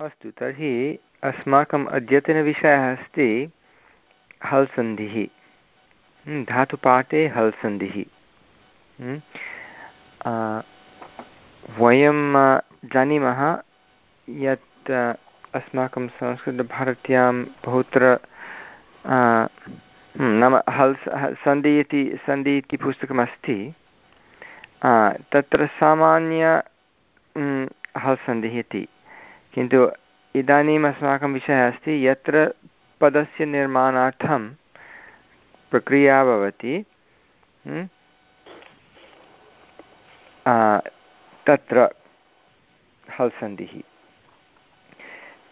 अस्तु तर्हि अस्माकम् अद्यतनविषयः अस्ति हल् सन्धिः हम्म, धातुपाठे हल् सन्धिः हम्म, वयं जानीमः यत् अस्माकं संस्कृतभारत्यां बहुत्र हम्म, नाम हल् सन्धि इति सन्धि इति पुस्तकमस्ति। तत्र सामान्य हल् सन्धिः इति। किन्तु इदानीम् अस्माकं विषयः अस्ति, यत्र पदस्य निर्माणार्थं प्रक्रिया भवति तत्र हल् सन्धिः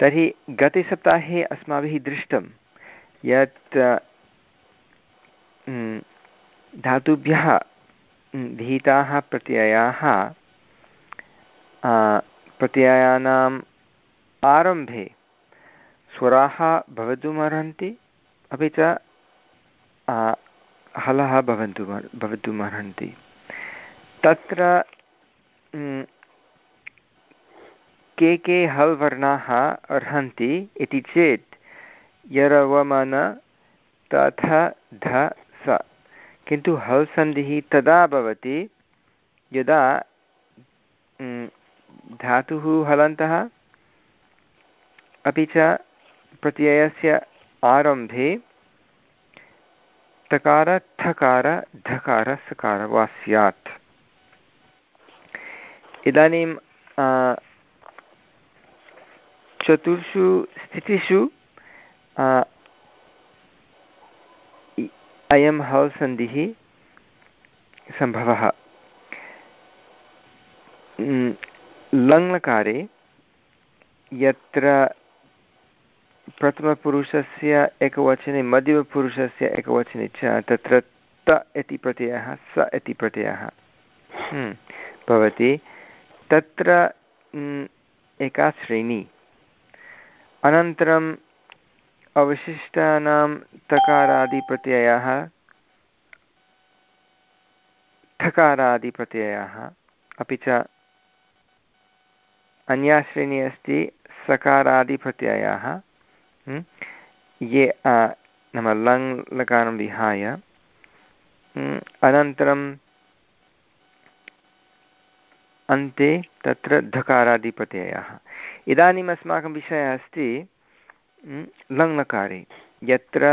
तर्हि गतसप्ताहे अस्माभिः दृष्टं यत् धातुभ्यः विहिताः प्रत्ययाः प्रत्ययानाम् आरम्भे। स्वराः भवितुमर्हन्ति अपि च हलः भवन्तु भवितुमर्हन्ति तत्र के के हल् वर्णाः अर्हन्ति इति चेत्, यरवमन, तथ, ध, स। किन्तु हल् सन्धिः तदा भवति, यदा धातुः हलन्तः। अपि च प्रत्ययस्य आरम्भे तकार, थकार, धकार, सकार वा स्यात्। इदानीं चतुर्षु स्थितिषु अयं हल् सन्धिः सम्भवः लङ्लकारे यत्र प्रथमपुरुषस्य एकवचने मध्यमपुरुषस्य एकवचने च तत्र त इति प्रत्ययः स इति प्रत्ययः। हम्म, भवति। तत्र एका श्रेणी। अनन्तरम् अवशिष्टानां तकारादिप्रत्ययाः ठकारादिप्रत्ययाः अपि च अन्या श्रेणी अस्ति सकारादिप्रत्ययाः। ये नाम लङ् लकारं विहाय अनन्तरं अन्ते तत्र धकारादिप्रत्ययः इदानीम् अस्माकं विषयः अस्ति लङ्लकारे यत्र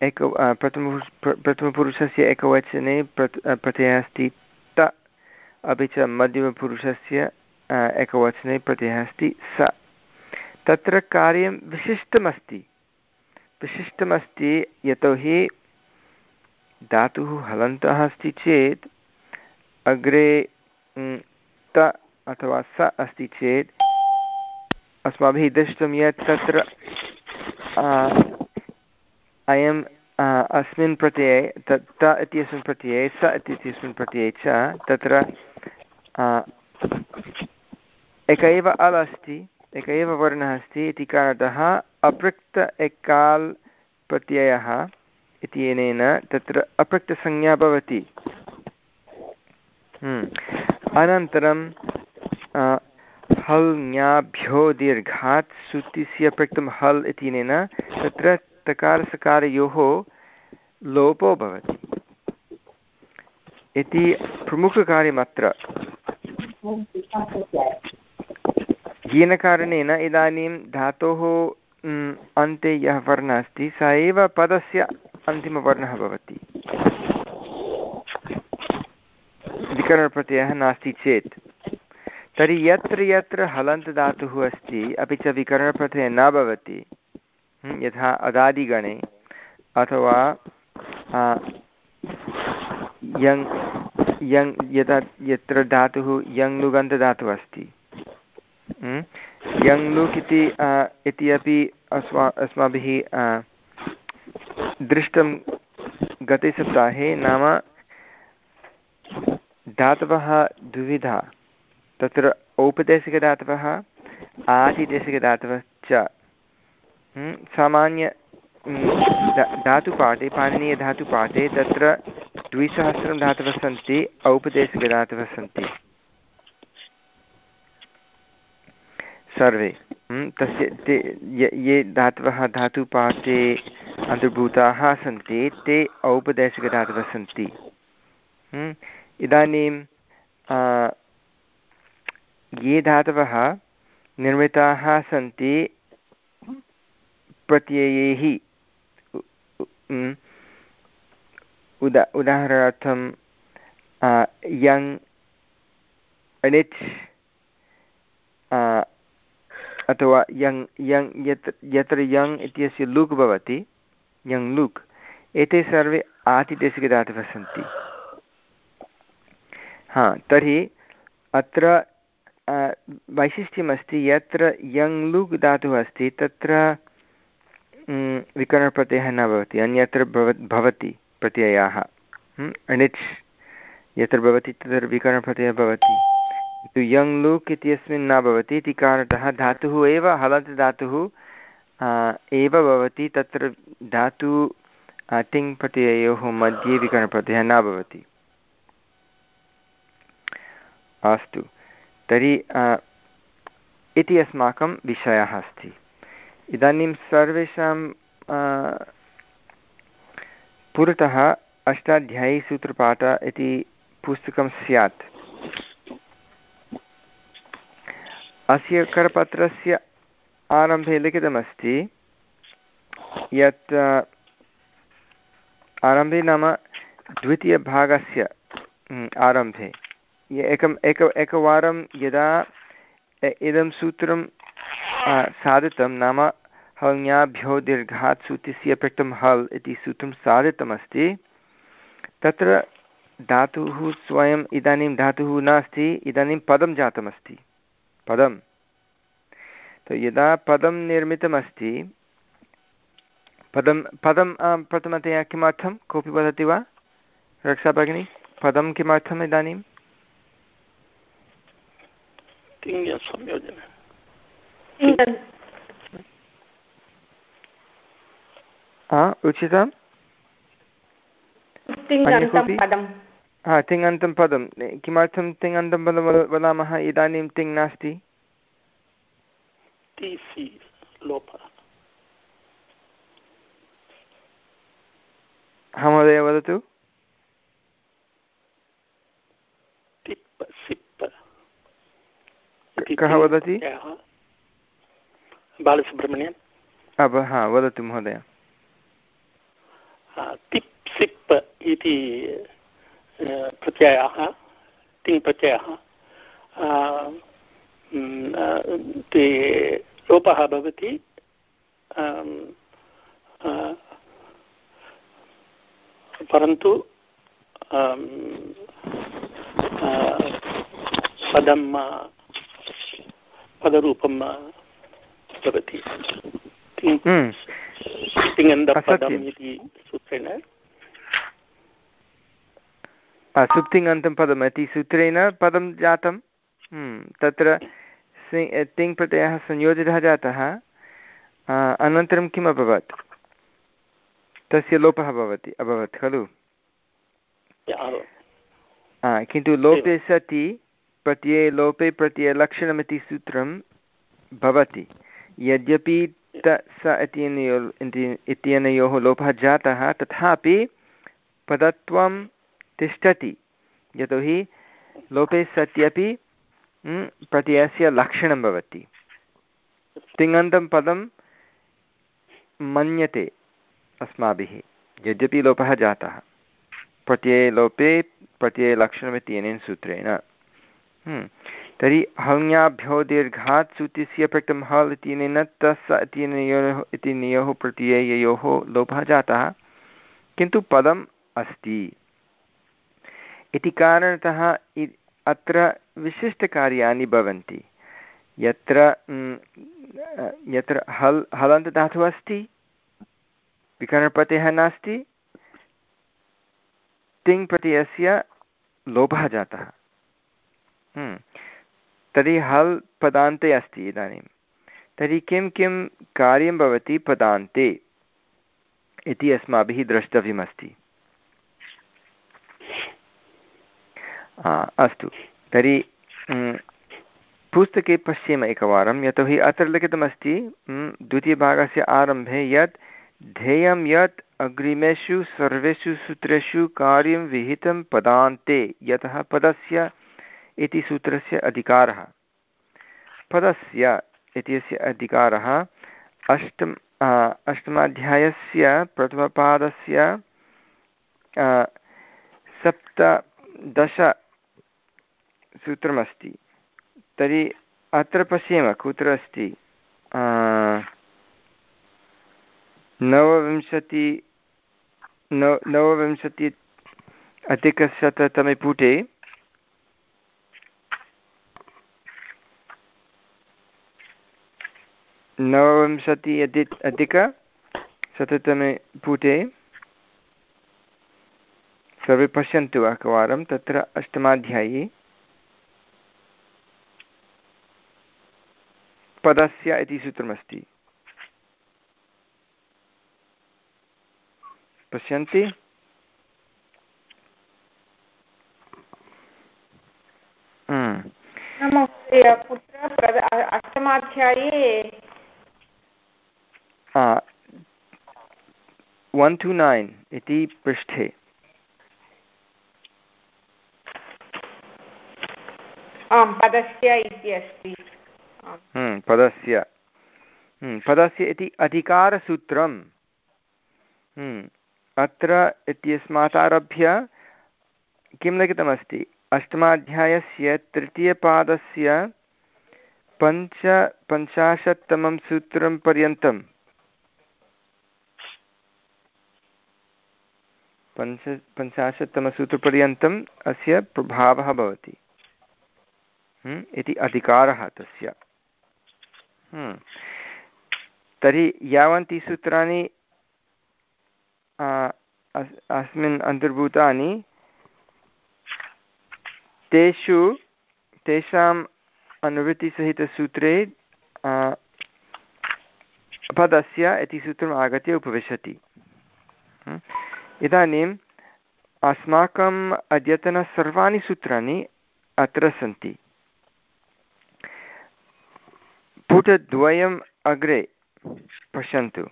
एक प्रथम प्रथमपुरुषस्य एकवचने प्रत् प्रत्ययः अस्ति त अपि च मध्यमपुरुषस्य एकवचने प्रत्ययः अस्ति स तत्र कार्यं विशिष्टमस्ति। विशिष्टमस्ति यतोहि धातुः हलन्तः अस्ति चेत्, अग्रे त अथवा स अस्ति चेत्, अस्माभिः दृष्टं यत् तत्र अयम् अस्मिन् प्रत्यये तत् त इत्यस्मिन् प्रत्यये, स इत्यस्मिन् प्रत्यये च तत्र एक एव अल् अस्ति। एक एव वर्णः अस्ति इति कारणतः अपृक्त एकाल् प्रत्ययः इत्यनेन तत्र अपृक्तसंज्ञा भवति। हम्म। अनन्तरं हल् ज्ञाभ्यो दीर्घात् सुतिस्य प्रक्तं हल् इत्यनेन तत्र तकारसकारयोः लोपो भवति। इति प्रमुखकार्यमत्र। येन कारणेन इदानीं धातोः अन्ते यः वर्णः अस्ति, स एव पदस्य अन्तिमवर्णः भवति। विकरणप्रत्ययः नास्ति चेत्। तर्हि यत्र यत्र हलन्तदातुः अस्ति, अपि च विकरणप्रत्ययः न भवति। यथा अदादिगणे अथवा यङ् यङ्, यदा यत्र धातुः यङ्गुगन्तदातुः अस्ति। यङ् लुक् इति इति अपि अस्मा अस्माभिः दृष्टं गते सप्ताहे नाम धातवः द्विविधा तत्र औपदेशिकधातवः आदिदेशिकधातवः च सामान्य धातुपाठे पाणिनीयधातुपाठे तत्र द्विसहस्रं धातवः सन्ति औपदेशिकधातवः सन्ति सर्वे। तस्य ते ये धातवः धातुपाठे अन्तर्भूताः सन्ति, ते औपदेशिकधातवः सन्ति। इदानीं ये धातवः निर्मिताः सन्ति, प्रत्ययैः। उदा, उदाहरणार्थं यङ् अणिच् अथवा यङ् यङ् यत् यत्र यङ् इत्यस्य लुक् भवति यङ् लुक् एते सर्वे आतिदेशिकधातवः सन्ति हा तर्हि अत्र वैशिष्ट्यमस्ति यत्र यङ् लुक् धातुः अस्ति तत्र विकरणप्रत्ययः न भवति अन्यत्र भव भवति प्रत्ययाः अणिच् यत्र भवति तत्र विकरणप्रत्ययः भवति किन्तु यङ् लुक् इत्यस्मिन् न भवति इति कारणतः धातुः एव, हलन्त धातुः एव भवति, तत्र धातु तिङ् मध्ये विकरणप्रत्ययः न भवति। अस्तु, तर्हि इति अस्माकं विषयः अस्ति। इदानीं सर्वेषां पुरतः अष्टाध्यायीसूत्रपाठ इति पुस्तकं स्यात्। अस्य करपत्रस्य आरम्भे लिखितमस्ति यत् आरम्भे नाम द्वितीयभागस्य आरम्भे। एकम्, एक, एकवारं यदा इदं सूत्रं साधितं, नाम हल्याभ्यो दीर्घात् सूत्रस्य पृष्ठं हल् इति सूत्रं साधितमस्ति, तत्र धातुः स्वयम् इदानीं धातुः नास्ति, इदानीं पदं जातमस्ति। पदं तो यदा पदं निर्मितमस्ति पदं पदं प्रथमतया किमर्थं? कोऽपि वदति वा? रक्षा भगिनी पदं किमर्थम् इदानीं? उचितं हा तिङन्तं पदं. किमर्थं तिङन्तं पदं वदामः? इदानीं तिङ् नास्ति? महोदय वदतु। कः वदति? बालसुब्रह्मण्यं हा वदतु महोदय। तिप् सिप् इति प्रत्ययाः तिङ् प्रत्ययः ते लोपः भवति परन्तु पदं पदरूपं भवति हम्म। इति सूत्रेण सुप्तिङन्तं पदम् इति सूत्रेण पदं जातं। हम्म। तत्र तिङ् प्रत्ययः संयोजितः जातः। अनन्तरं किम् अभवत्? तस्य लोपः भवति अभवत् खलु? किन्तु लोपे सति प्रत्यये लोपे प्रत्ययलक्षणमिति सूत्रं भवति। यद्यपि त स इत्यनयो इत्यनयोः लोपः जातः तथापि पदत्वं तिष्ठति। यतोहि लोपे सत्यपि प्रत्ययस्य लक्षणं भवति। तिङन्तं पदं मन्यते अस्माभिः, यद्यपि लोपः जातः। प्रत्यये लोपे प्रत्ययलक्षणमित्यनेन सूत्रेण। तर्हि हङ्याभ्यो दीर्घात् सुतिस्य प्रक्तं हल् इत्यनेन तस् इत्यनयोः इत्यनयोः प्रत्यययोः लोपः जातः। किन्तु पदम् अस्ति। इति कारणतः अत्र विशिष्टकार्याणि भवन्ति। यत्र यत्र हल्, हलन्तधातुः अस्ति, विकरणप्रत्ययः नास्ति तिङ् प्रत्ययस्य लोपः जातः। तर्हि हल् पदान्ते अस्ति इदानीं। तर्हि किं किं कार्यं भवति पदान्ते इति अस्माभिः द्रष्टव्यमस्ति। अस्तु। तर्हि पुस्तके पश्येम एकवारं, यतोहि अत्र लिखितमस्ति द्वितीयभागस्य आरम्भे यत्, ध्येयं यत् अग्रिमेषु, सर्वेषु सूत्रेषु कार्यं विहितं पदान्ते, यतः पदस्य इति सूत्रस्य अधिकारः। पदस्य इत्यस्य अधिकारः अष्टम अष्टमाध्यायस्य प्रथमपादस्य सप्तदशसूत्रमस्ति तर्हि अत्र पश्येम, कुत्र अस्ति? नवविंशति, नव, नवविंशति अधिकशततमे पुटे। नवविंशति अधि, अधिकशततमे पुटे। सर्वे पश्यन्तु, एकवारं, तत्र अष्टमाध्यायी। पदस्य इति सूत्रमस्ति। पश्यन्ति। हम्म। अष्टमाध्याये। वन् टु नैन् इति पृष्ठे। आम् पदस्य इति अस्ति। पदस्य। हम्म, पदस्य इति अधिकारसूत्रम्। अत्र इत्यस्मात् आरभ्य किं लिखितमस्ति? अष्टमाध्यायस्य तृतीयपादस्य पञ्चपञ्चाशत्तमं सूत्रं पर्यन्तं पञ्च पञ्चाशत्तमसूत्रपर्यन्तम् अस्य प्रभावः भवति। हम्म, इति अधिकारः तस्य। हम्म, तर्हि यावन्ति सूत्राणि अस्मिन् अन्तर्भूतानि। तेषु तेषाम् अनुवृत्तिसहितसूत्रे पदस्य इति सूत्रम् आगत्य उपविशति। हम्म, इदानीम् अस्माकम् अद्यतन सर्वाणि सूत्राणि अत्र सन्ति। पुटद्वयम् अग्रे पश्यन्तु।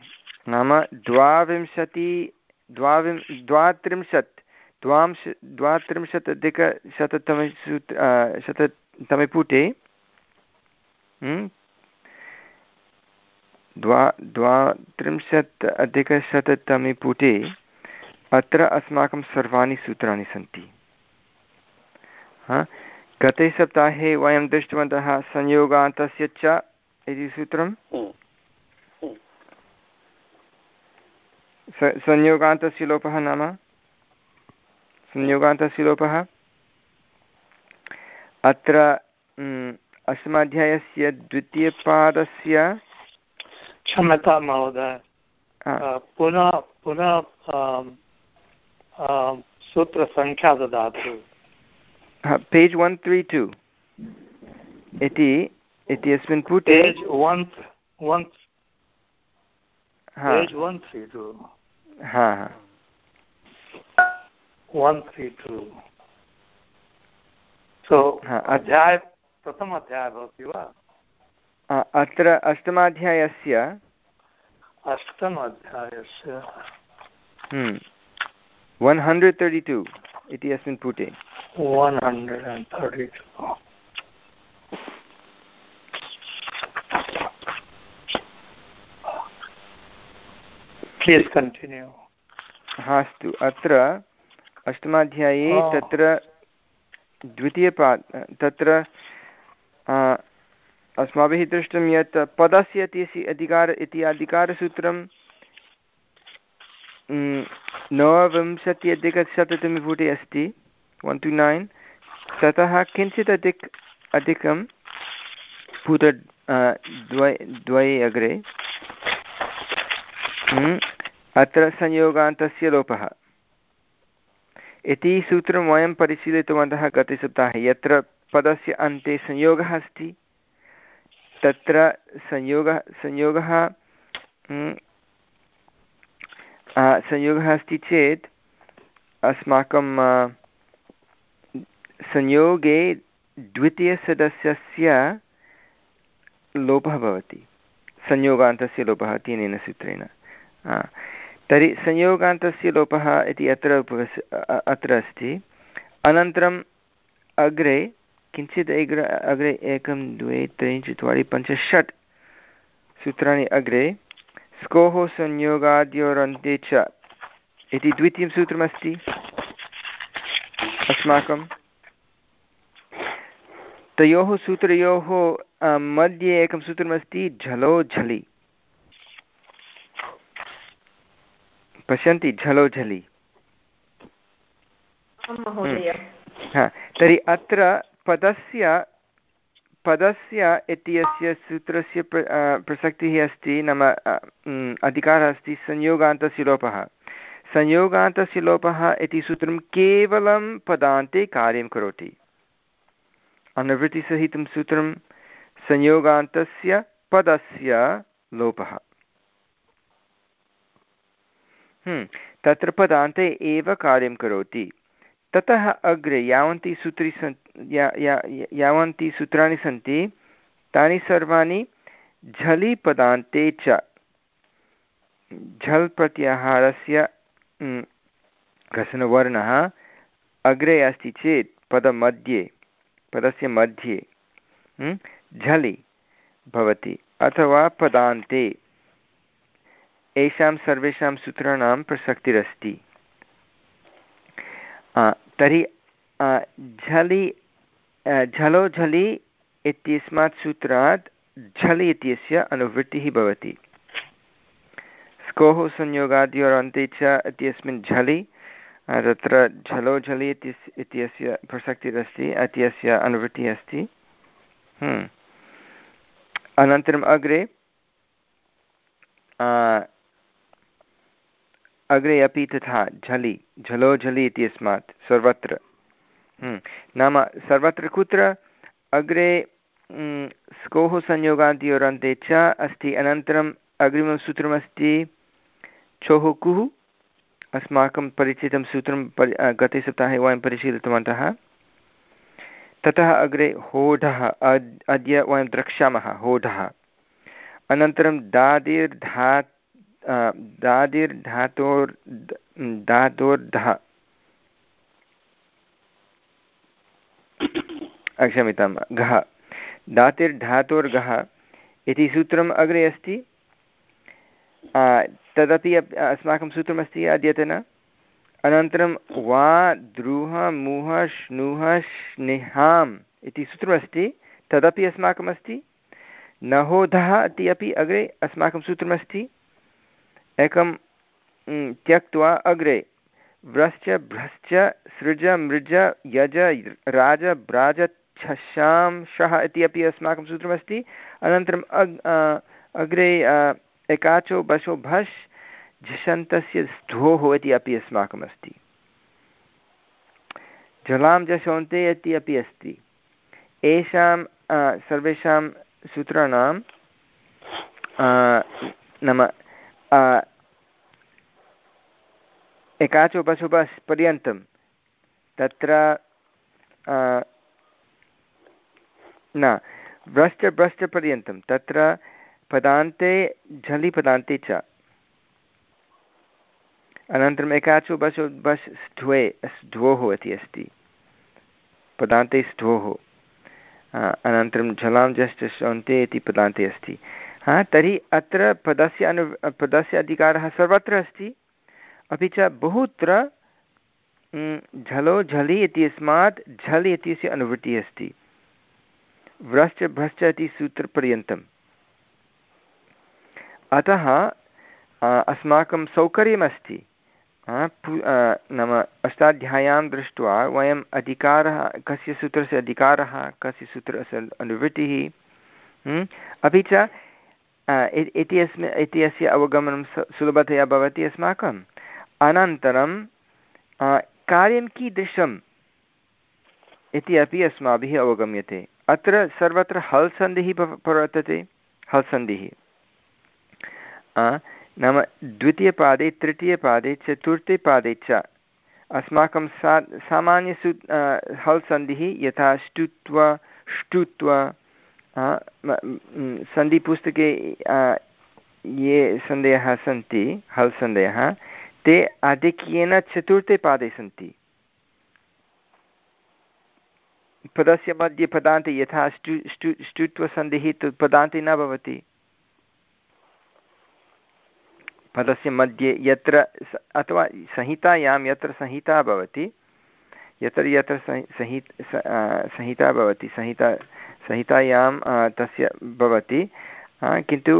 नाम द्वाविंशति, द्वाविं, द्वात्रिंशत्, द्वांश द्वात्रिंशत् अधिकशततमे सूत्र शततमे पुटे द्वा द्वात्रिंशत् अधिकशततमे पुटे अत्र अस्माकं सर्वाणि सूत्राणि सन्ति। गते सप्ताहे वयं दृष्टवन्तः संयोगान्तस्य च इति सूत्रं संयोगान्तस्य लोपः नाम संयोगान्तस्य लोपः अत्र अष्टमाध्यायस्य द्वितीयपादस्य क्षम्यतां महोदय पुनः पुनः सूत्रसङ्ख्या ददातु पेज् वन् त्री टु इति इत्यस्मिन् पुटे अत्र अष्टमाध्यायस्य अष्टम अध्यायस्य। वन् हण्ड्रेड् तर्टि टु इति अस्मिन् पुटे one hundred and thirty two please continue अस्तु अत्र अष्टमाध्याये तत्र द्वितीयपा तत्र अस्माभिः दृष्टं यत् पदस्य अधिकार इति अधिकारसूत्रं नवविंशत्यधिकशततमे पुटे अस्ति वन् टु नैन् ततः किञ्चित् अधिक अधिकं पुट द्वय द्वये अग्रे अत्र संयोगान्तस्य लोपः। इति सूत्रं वयं परिशीलितवन्तः गते सप्ताहे। यत्र पदस्य अन्ते संयोगः अस्ति, तत्र संयोगः संयोगः संयोगः अस्ति चेत् अस्माकं संयोगे द्वितीयसदस्यस्य लोपः भवति। संयोगान्तस्य लोपः तेन सूत्रेण। तर्हि संयोगान्तस्य लोपः इति अत्र उपविश अत्र अस्ति। अनन्तरम् अग्रे किञ्चित् अग्रे अग्रे एकं, द्वे, त्रीणि, चत्वारि, पञ्च, षट् सूत्राणि अग्रे। स्कोः संयोगाद्योरन्ते च इति द्वितीयं सूत्रमस्ति। अस्माकं। तयोः सूत्रयोः मध्ये एकं सूत्रमस्ति, झलो झलि। पश्यन्ति झलो झलि हा तर्हि अत्र पदस्य पदस्य इत्यस्य सूत्रस्य प्र प्रसक्तिः अस्ति नाम अधिकारः अस्ति संयोगान्तस्य लोपः संयोगान्तस्य लोपः इति सूत्रं केवलं पदान्ते कार्यं करोति। अनुवृत्तिसहितं सूत्रं संयोगान्तस्य पदस्य लोपः। तत्र पदान्ते एव कार्यं करोति। ततः अग्रे यावन्ति सूत्री सन् या या यावन्ति सूत्राणि सन्ति। तानि सर्वाणि झलि पदान्ते च। झल् प्रत्याहारस्य हम्म, कश्चन अग्रे अस्ति चेत् पदमध्ये पदस्य मध्ये झलि भवति अथवा पदान्ते। येषां सर्वेषां सूत्राणां प्रसक्तिरस्ति। तर्हि झलि झलो झलि इत्यस्मात् सूत्रात् झलि इत्यस्य अनुवृत्तिः भवति। स्कोः संयोगाद्योरन्ते च इत्यस्मिन् झलि तत्र झलो झलि इत्यस्य प्रसक्तिरस्ति, इत्यस्य अनुवृत्तिः अस्ति। हम्म। अनन्तरम् अग्रे अग्रे अपि तथा झलि झलो झलि इत्यस्मात् सर्वत्र। हम्म। नाम सर्वत्र कुत्र अग्रे हम्म, स्कोः संयोगाद्योरन्ते च अस्ति। अनन्तरम् अग्रिमं सूत्रमस्ति चोः कुः अस्माकं परिचितं सूत्रं परि गते सप्ताहे वयं परिशीलितवन्तः। ततः अग्रे होढः अद्य वयं द्रक्ष्यामः होढः। अनन्तरं दादिर्धा दादिर्धातोर् धातोर्धः क्षम्यतां घः। दातिर्धातोर्घः इति सूत्रम् अग्रे अस्ति। तदपि अस्माकं सूत्रमस्ति अद्यतन। अनन्तरं वा, द्रुह, मुह, श्नुह स्निहाम् इति सूत्रमस्ति। तदपि अस्माकमस्ति। नहोधः इति अपि अग्रे अस्माकं सूत्रमस्ति। एकं त्यक्त्वा अग्रे। व्रश्च, भ्रश्च, सृज, मृज, यज, राज, ब्राज, छशां, शः इति अपि अस्माकं सूत्रमस्ति। अनन्तरम् अग् अग्रे एकाचो, बशो भष् झषन्तस्य स्थोः इति अपि अस्माकम् अस्ति जलां, जशोन्ते इति अपि अस्ति। येषां सर्वेषां सूत्राणां नाम एकाचो बशुबस् पर्यन्तं तत्र न भ्रश्च भ्रश्च पर्यन्तं तत्र पदान्ते झलि पदान्ते च। अनन्तरम् एकाचो बशो बस् स्ध्वे, स्ध्वोः इति अस्ति। पदान्ते स्ध्वोः। अनन्तरं झलां जश्च शोन्ते इति पदान्ते अस्ति। हा, तर्हि अत्र पदस्य अनु, पदस्य अधिकारः सर्वत्र अस्ति। अपि च बहुत्र झलो झलि इत्यस्मात् झल् इत्यस्य अनुवृत्तिः अस्ति। व्रश्च भ्रश्च इति सूत्रपर्यन्तम्। अतः अस्माकं सौकर्यमस्ति। नाम अष्टाध्याय्यां दृष्ट्वा वयम् अधिकारः, कस्य सूत्रस्य अधिकारः, कस्य सूत्रस्य अनुवृत्तिः अपि च इति अस्मि इति अस्य अवगमनं सुलभतया भवति अस्माकम्। अनन्तरं कार्यं कीदृशम् इति अपि अस्माभिः अवगम्यते। अत्र सर्वत्र हल् सन्धिः प्रवर्तते। हल् सन्धिः। नाम द्वितीयपादे, तृतीयपादे चतुर्थे पादे च अस्माकं सा, सामान्यसु हल् सन्धिः यथा ष्टुत्व ष्टुत्व सन्धिपुस्तके ये सन्देहः सन्ति हल् सन्देहः ते आधिक्येन चतुर्थे पादे सन्ति पदस्य मध्ये पदान्ते यथा स्टु स्टु स्टुत्वसन्धिः तु पदान्ते न भवति। पदस्य मध्ये यत्र अथवा संहितायां यत्र संहिता भवति, यत्र यत्र संहि संहिता भवति, संहिता संहितायां तस्य भवति। किन्तु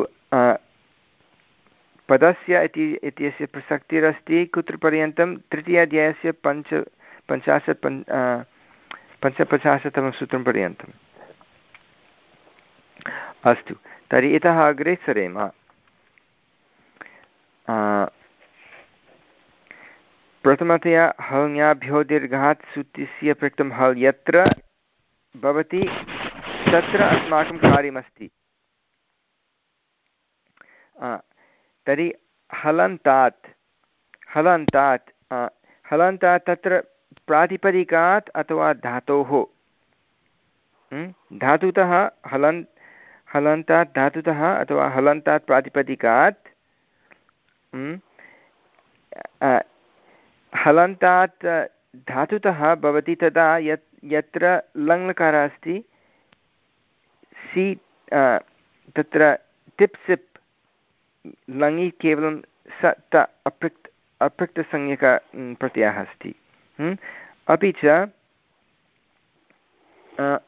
पदस्य इति, इत्यस्य प्रसक्तिरस्ति कुत्र पर्यन्तं तृतीयाध्यायस्य पञ्च, पञ्चाशत् पञ्च पञ्चपञ्चाशत्तमं सूत्रं पर्यन्तम् अस्तु, तर्हि इतः अग्रे सरेम। प्रथमतया हल्याभ्यो दीर्घात् सूत्रस्य पृक्तं हल् यत्र भवति? तत्र अस्माकं कार्यमस्ति। तर्हि हलन्तात् हलन्तात् हलन्तात् तत्र प्रातिपदिकात् अथवा धातोः। धातुतः हलन्, हलन्तात् धातुतः अथवा हलन्तात् प्रातिपदिकात् हलन्तात् धातुतः भवति तदा यत्, यत्र लङ्लकारः अस्ति सि तत्र टिप् सिप् लङि केवलं स त अपृक् अपृक्तसंज्ञक प्रत्ययः अस्ति अपि च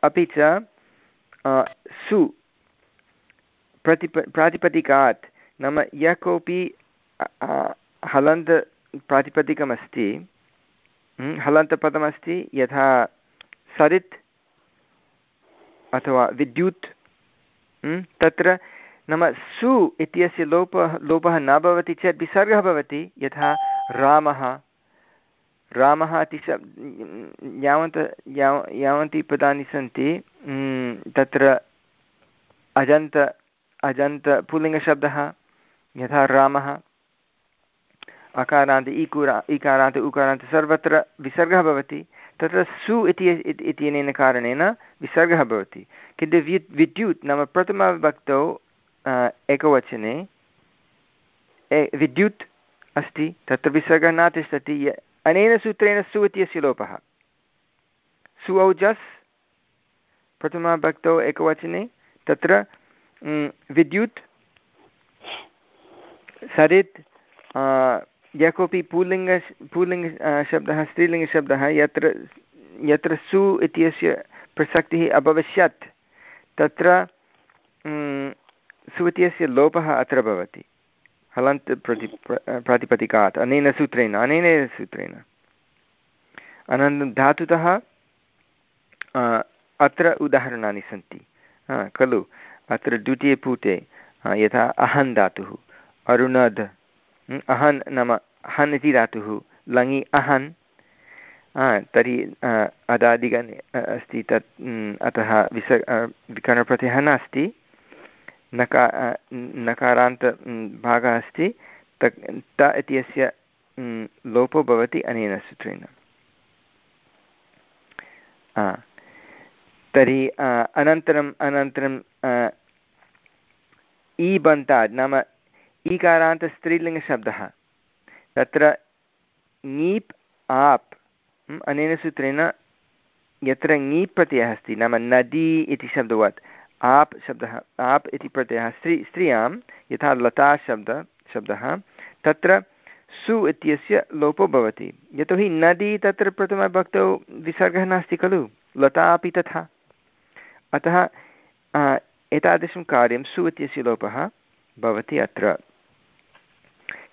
अपि च सु प्रतिप प्रातिपदिकात् नाम यः कोऽपि हलन्त प्रातिपदिकमस्ति हलन्तपदमस्ति यथा सरित् अथवा विद्युत् तत्र नाम सु इत्यस्य लोपः लोपः न भवति चेत् विसर्गः भवति, यथा रामः। रामः इति यावन्त याव यावन्ति पदानि सन्ति तत्र अजन्त अजन्त, पुल्लिङ्गशब्दः, यथा रामः। अकारान्त इकुरा इकारान्त उकारान्त सर्वत्र विसर्गः भवति। तत्र सु इति इत्यनेन कारणेन विसर्गः भवति। किन्तु वि, विद्युत् नाम प्रथमविभक्तौ एकवचने विद्युत् अस्ति, तत्र विसर्गः न तिष्ठति अनेन सूत्रेण सु इत्यस्य लोपः। सु औजस् प्रथमभक्तौ एकवचने, तत्र विद्युत्, सरित् यः कोऽपि पुल्लिङ्ग पुल्लिङ्ग शब्दः स्त्रीलिङ्गशब्दः यत्र यत्र सु इत्यस्य प्रसक्तिः अभविष्यत् तत्र सु इत्यस्य लोपः अत्र भवति हलन्त् प्रति प्रातिपदिकात् अनेन सूत्रेण अनेन सूत्रेण अनन्तरं धातुतः अत्र उदाहरणानि सन्ति खलु अत्र द्वितीयपुटे यथा अहन् धातुः अरुणद् अहन् नाम हन् इति धातुः, लङि अहन्। तर्हि अदादिगणे अस्ति तत् अतः विस विकरणप्रत्ययः नास्ति। नका नकारान्त भागः अस्ति। त त इत्यस्य लोपो भवति अनेन सूत्रेण। तर्हि अनन्तरम् अनन्तरं ईबन्तात् नाम ईकारान्तस्त्रीलिङ्गशब्दः। तत्र ङीप् आप् अनेन सूत्रेण यत्र ङीप् प्रत्ययः अस्ति, नाम नदी इति शब्दवत्, आप् शब्दः, आप् इति प्रत्ययः, स्त्री, स्त्रियाँ, यथा लता शब्द, शब्दः, तत्र सु इत्यस्य लोपो भवति। यतोहि नदी तत्र प्रथमभक्तौ विसर्गः नास्ति खलु, लता अपि तथा। अतः एतादृशं कार्यं सु इत्यस्य लोपः भवति अत्र।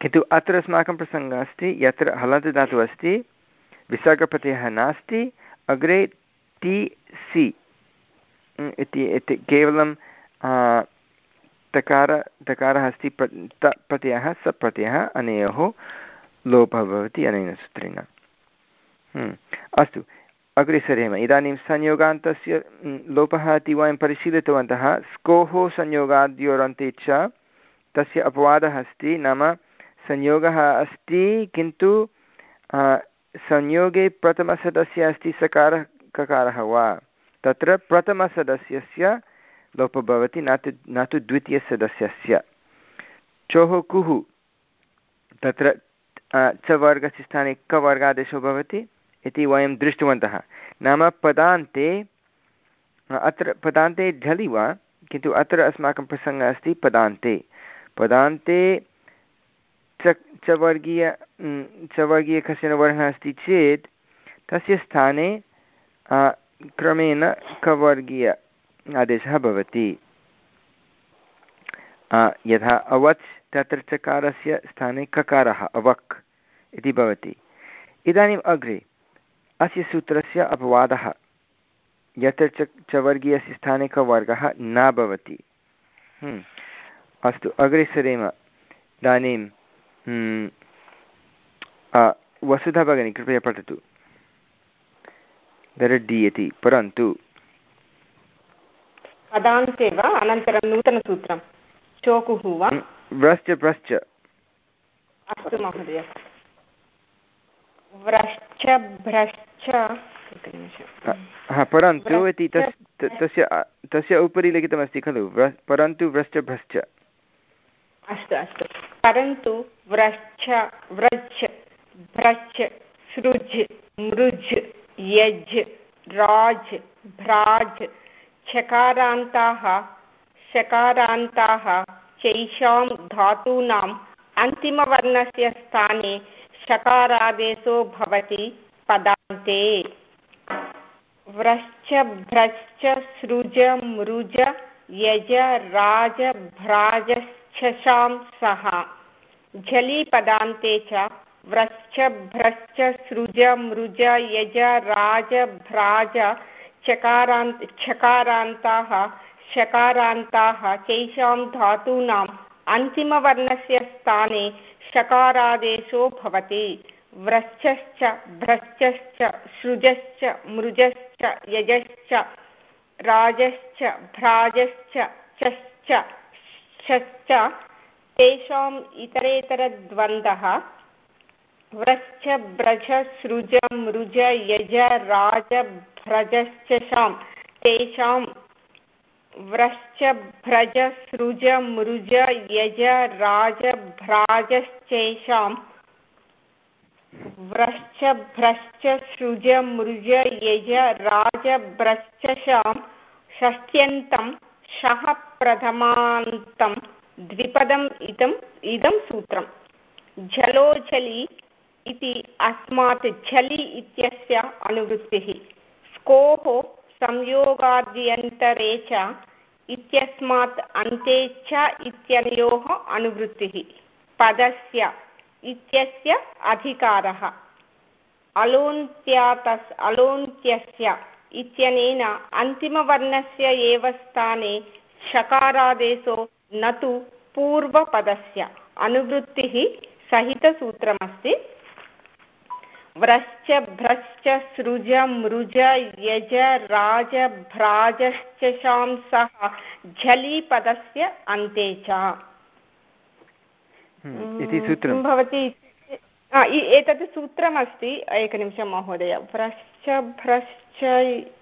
किन्तु अत्र अस्माकं प्रसङ्गः अस्ति, यत्र हलन्त धातुः अस्ति विसर्गप्रत्ययः नास्ति, अग्रे टि सि इति केवलं तकार, तकारः अस्ति, प्र, त प्रत्ययः स प्रत्ययः, अनयोः लोपः भवति, अनेन सूत्रेण। अस्तु, अग्रे सरेम, इदानीं संयोगान्तस्य लोपः इति वयं परिशीलितवन्तः, स्कोः संयोगाद्योरन्ते च, तस्य अपवादः अस्ति, नाम संयोगः अस्ति, किन्तु संयोगे प्रथमसदस्य अस्ति सकारः ककारः वा? तत्र प्रथमसदस्यस्य लोपः भवति, न तु न तु द्वितीयसदस्यस्य। चोः कुः तत्र च वर्गस्य स्थाने कवर्गादेशो भवति इति वयं दृष्टवन्तः। नाम पदान्ते अत्र, पदान्ते झलि वा? किन्तु अत्र अस्माकं प्रसङ्गः अस्ति पदान्ते। पदान्ते च च वर्गीय च वर्गीय कश्चन वर्णः अस्ति चेत् तस्य स्थाने क्रमेण कवर्गीय आदेशः भवति। यथा अवच् तत्र चकारस्य स्थाने ककारः अवक् इति भवति। इदानीम् अग्रे अस्य सूत्रस्य अपवादः यत्र च च वर्गीयस्य स्थाने कवर्गः न भवति। हम्म, अस्तु अग्रे सरेम इदानीं वसुधा भगिनी कृपया पठतु। दरड्डीयति परन्तु। पदान्ते वा अनन्तरं नूतनसूत्रं। चोकुः वा? व्रश्च व्रश्च। अस्तु महोदय। व्रश्च भ्रश्च परन्तु इति तस्य तस्य उपरि लिखितमस्ति खलु। व्र परन्तु व्रश्च भ्रश्च अस्तु अस्तु। परन्तु व्रश्च व्रच्छ भ्रच्छ सृज्, मृज्, यज्, राज्, भ्राज्, चकारान्ताः शकारान्ताः चैषां धातूनाम् अन्तिमवर्णस्य स्थाने शकारादेशो भवति पदान्ते। व्रश्च भ्रश्च सृज, मृज, यज, राज भ्राजच्छशां सः झलिपदान्ते च व्रश्च भ्रश्च सृज मृज यज राज भ्राज चकारान्त चकारान्ताः शकारान्ताः चैषां धातूनाम् अन्तिमवर्णस्य स्थाने शकारादेशो भवति। व्रश्चश्च भ्रश्चश्च सृजश्च मृजश्च यजश्च राजश्च भ्राजश्च चश्च शश्च तेषाम् इतरेतरद्वन्द्वः। व्रश्च भ्रज सृज, मृज, यज, राज, भ्रजश्चां तेषां व्रश्च भ्रज सृज, मृज, यज, राज भ्राजश्चैषां व्रश्च भ्रश्च, सृज, मृज, यज, राज, भ्रश्चां षष्ट्यन्तं शः प्रथमान्तं द्विपदम् इदम् इदं सूत्रं झलोझलि इति अस्मात् झलि इत्यस्य अनुवृत्तिः। स्कोः संयोगाद्यन्तरे च इत्यस्मात् अन्ते च इत्यनयोः अनुवृत्तिः। पदस्य इत्यस्य अधिकारः। अलोन्त्यातस्, अलोन्त्यस्य इत्यनेन अन्तिमवर्णस्य एव स्थाने शकारादेशो न तु पूर्वपदस्य अनुवृत्तिः सहितसूत्रमस्ति। व्रश्च भ्रश्च सृज मृज यज राज भ्राजश्चां सः झलिपदस्य अन्ते च। हम्म, इति सूत्रं भवति? एतत् सूत्रमस्ति, एकनिमिषं महोदय। भ्रश्च भ्रश्च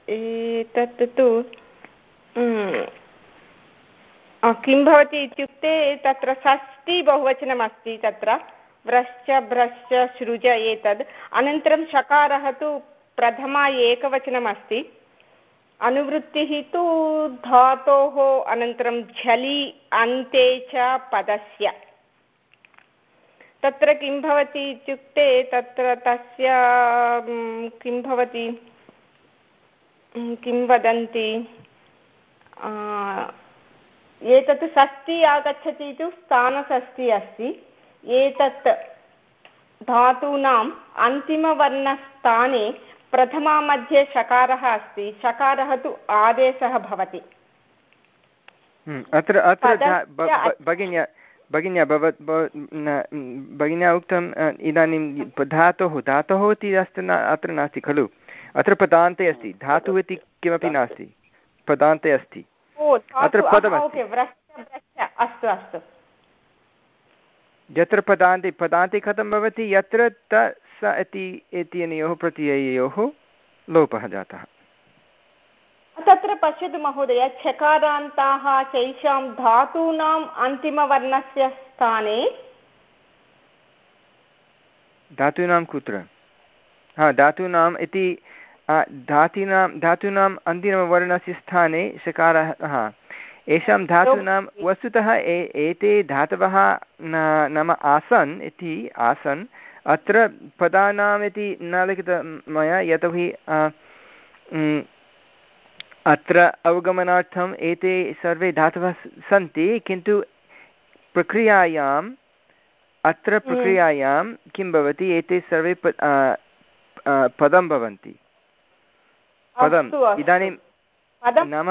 एतत् तु किं भवति इत्युक्ते तत्र षष्टि बहुवचनमस्ति तत्र। व्रश्च भ्रश्च, सृज, एतद्। अनन्तरं शकारः तु प्रथमा एकवचनमस्ति। अनुवृत्तिः तु धातोः, अनन्तरं झलि, अन्ते च पदस्य। तत्र किं भवति इत्युक्ते तत्र तस्य किं भवति किं वदन्ति एतत् षष्टि आगच्छति इति स्थानषष्टि अस्ति। एतत् धातूनाम् अन्तिमवर्णस्थाने प्रथमामध्ये शकारः अस्ति। शकारः तु आदेशः भवति। हम्म, अत्र अत्र भगिन्या भगिन्या भवत् भगिन्या उक्तम् इदानीं धातोः धातोः इति अस्तु न अत्र नास्ति खलु? अत्र पदान्ते अस्ति। धातुः इति किमपि नास्ति। पदान्ते अस्ति। अत्र पदमस्ति। अस्तु अस्तु। यत्र पदान्ते पदान्ते कथं भवति? यत्र त स इति इत्यनयोः प्रत्यययोः लोपः जातः। तत्र पश्यतु महोदय चकारान्ताः चैषां धातूनाम् अन्तिमवर्णस्य स्थाने। धातूनां कुत्र? हा धातूनाम् इति धातूनां धातूनाम् अन्तिमवर्णस्य स्थाने शकारः हा। येषां धातूनां वस्तुतः ए एते धातवः नाम आसन् इति आसन्। अत्र पदानाम् इति न लिखितं मया यतोहि अत्र अवगमनार्थम् एते सर्वे धातवः सन्ति किन्तु प्रक्रियायाम् अत्र हम्म। प्रक्रियायां किं भवति? एते सर्वे पदं भवन्ति। पदम् इदानीं नाम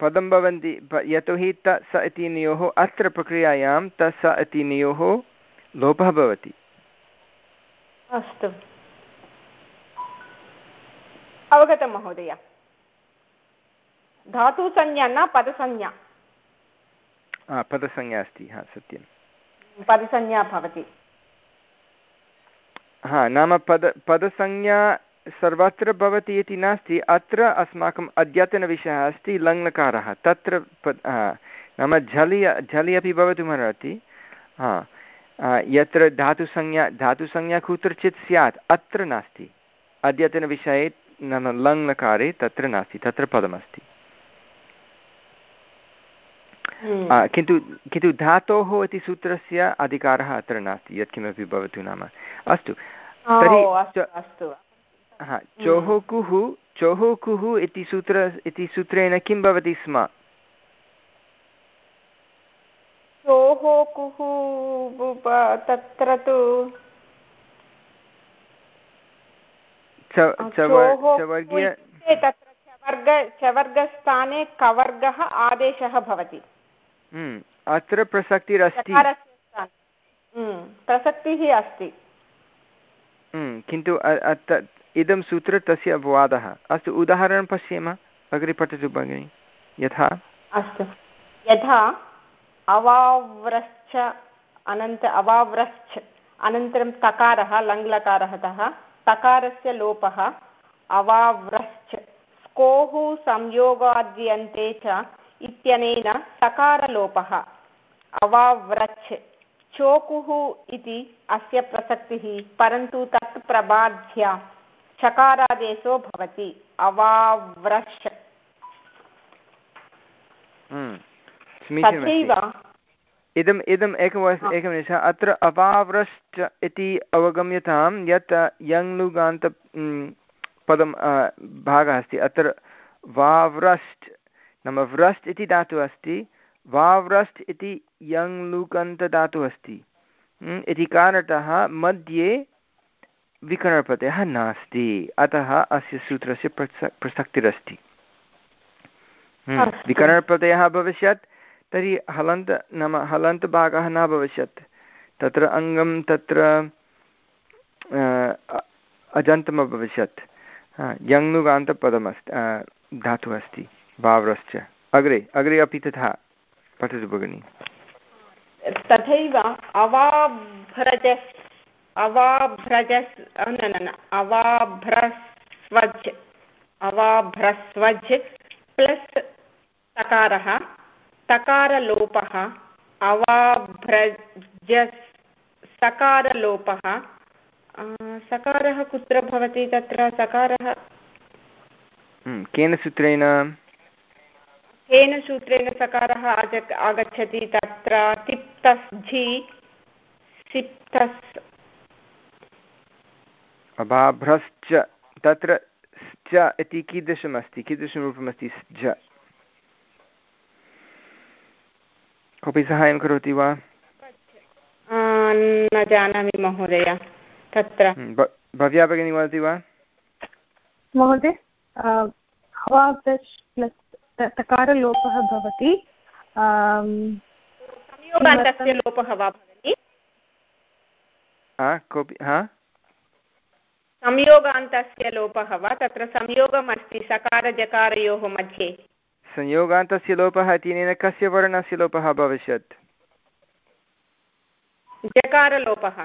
पदं भवन्ति। यतोहि त स इतिनयोः अत्र प्रक्रियायां त स इतिनयोः लोपः भवति। अस्तु। अवगतं महोदय। धातुसंज्ञा न पदसंज्ञा। पदसंज्ञा अस्ति हा सत्यं पदसंज्ञा भवति। हा नाम पद पदसंज्ञा सर्वत्र भवति इति नास्ति अत्र अस्माकम् अद्यतनविषयः अस्ति लङ्लकारः तत्र नाम झलि झलि अपि भवितुमर्हति हा यत्र धातुसंज्ञा धातुसंज्ञा कुत्रचित् स्यात् अत्र नास्ति। अद्यतनविषये नाम लङ्लकारे तत्र नास्ति तत्र पदमस्ति। हम्म। किन्तु किन्तु धातोः इति सूत्रस्य अधिकारः अत्र नास्ति यत्किमपि भवतु नाम। अस्तु तर्हि हा चोहोकुः चोहोकुः इति सूत्र इति सूत्रेण किं भवति स्म? तत्र तु तत्र चवर्ग चवर्गस्थाने कवर्गः आदेशः भवति। हम्म, अत्र प्रसक्तिरस्ति। हम्म, प्रसक्तिः अस्ति। हम्म, किन्तु इदं सूत्र तस्य अपवादः। अस्तु उदाहरणं पश्येम अग्रे पठतु भगिनि। यथा अस्तु। यथा अवाव्रश्च अनन्त अवाव्रश्च अनन्तरं तकारः लङ्लकारः तः। तकारस्य लोपः अवाव्रश्च स्कोः संयोगाद्यन्ते च इत्यनेन सकारलोपः अवाव्रच् चोकुः इति अस्य प्रसक्तिः परन्तु तत् प्रबाध्य चकारादेशो भवति अवाव्रश् हम्म, तथैव इदम् इदम् एकवर्ष एकनिमिषः अत्र अवाव्रश्च इति अवगम्यतां यत् यङ्लुगान्त पदं भागः अस्ति। अत्र वाव्रश्च नाम व्रश्च इति धातुः अस्ति वाव्रश्च इति यङ्लुकन्तधातुः अस्ति। इति कारणतः मध्ये विकरणप्रत्ययः नास्ति। अतः अस्य सूत्रस्य प्रस प्रसक्तिरस्ति। विकरणप्रत्ययः भविष्यत्। तर्हि हलन्त नाम हलन्तभागः न भविष्यत्। तत्र अङ्गं तत्र अजन्तम् अभविष्यत्। यङ्नुगान्तपदमस्ति धातुः अस्ति भाव्रश्च अग्रे अग्रे अपि तथा, पठतु भगिनि। तथैव अवाभ्रज अवाभ्रजस् न न अवाभ्रस्वज् अवाभ्रस्वज् प्लस् तकारः तकारलोपः अवाभ्रजस् सकारलोपः सकारः कुत्र भवति तत्र? सकारः हम्म, केन सूत्रेण? केन सूत्रेण सकारः आग आगच्छति तत्र? तिप्तस् झि सिप्तस् अभाभ्रश्च तत्र च इति कीदृशमस्ति? कीदृशं रूपमस्ति स्ज कोऽपि सहायं करोति वा? न जानामि महोदय। तत्र। भव्या भगिनी वदति वा? महोदय तकारलोपः भवति। संयोगान्तस्य लोपः वा भगिनि? कोऽपि हा? संयोगान्तस्य लोपः वा? तत्र संयोगम् अस्ति सकारजकारयोः मध्ये। संयोगान्तस्य लोपः इत्यनेन कस्य वर्णस्य लोपः भविष्यत्? जकारलोपः।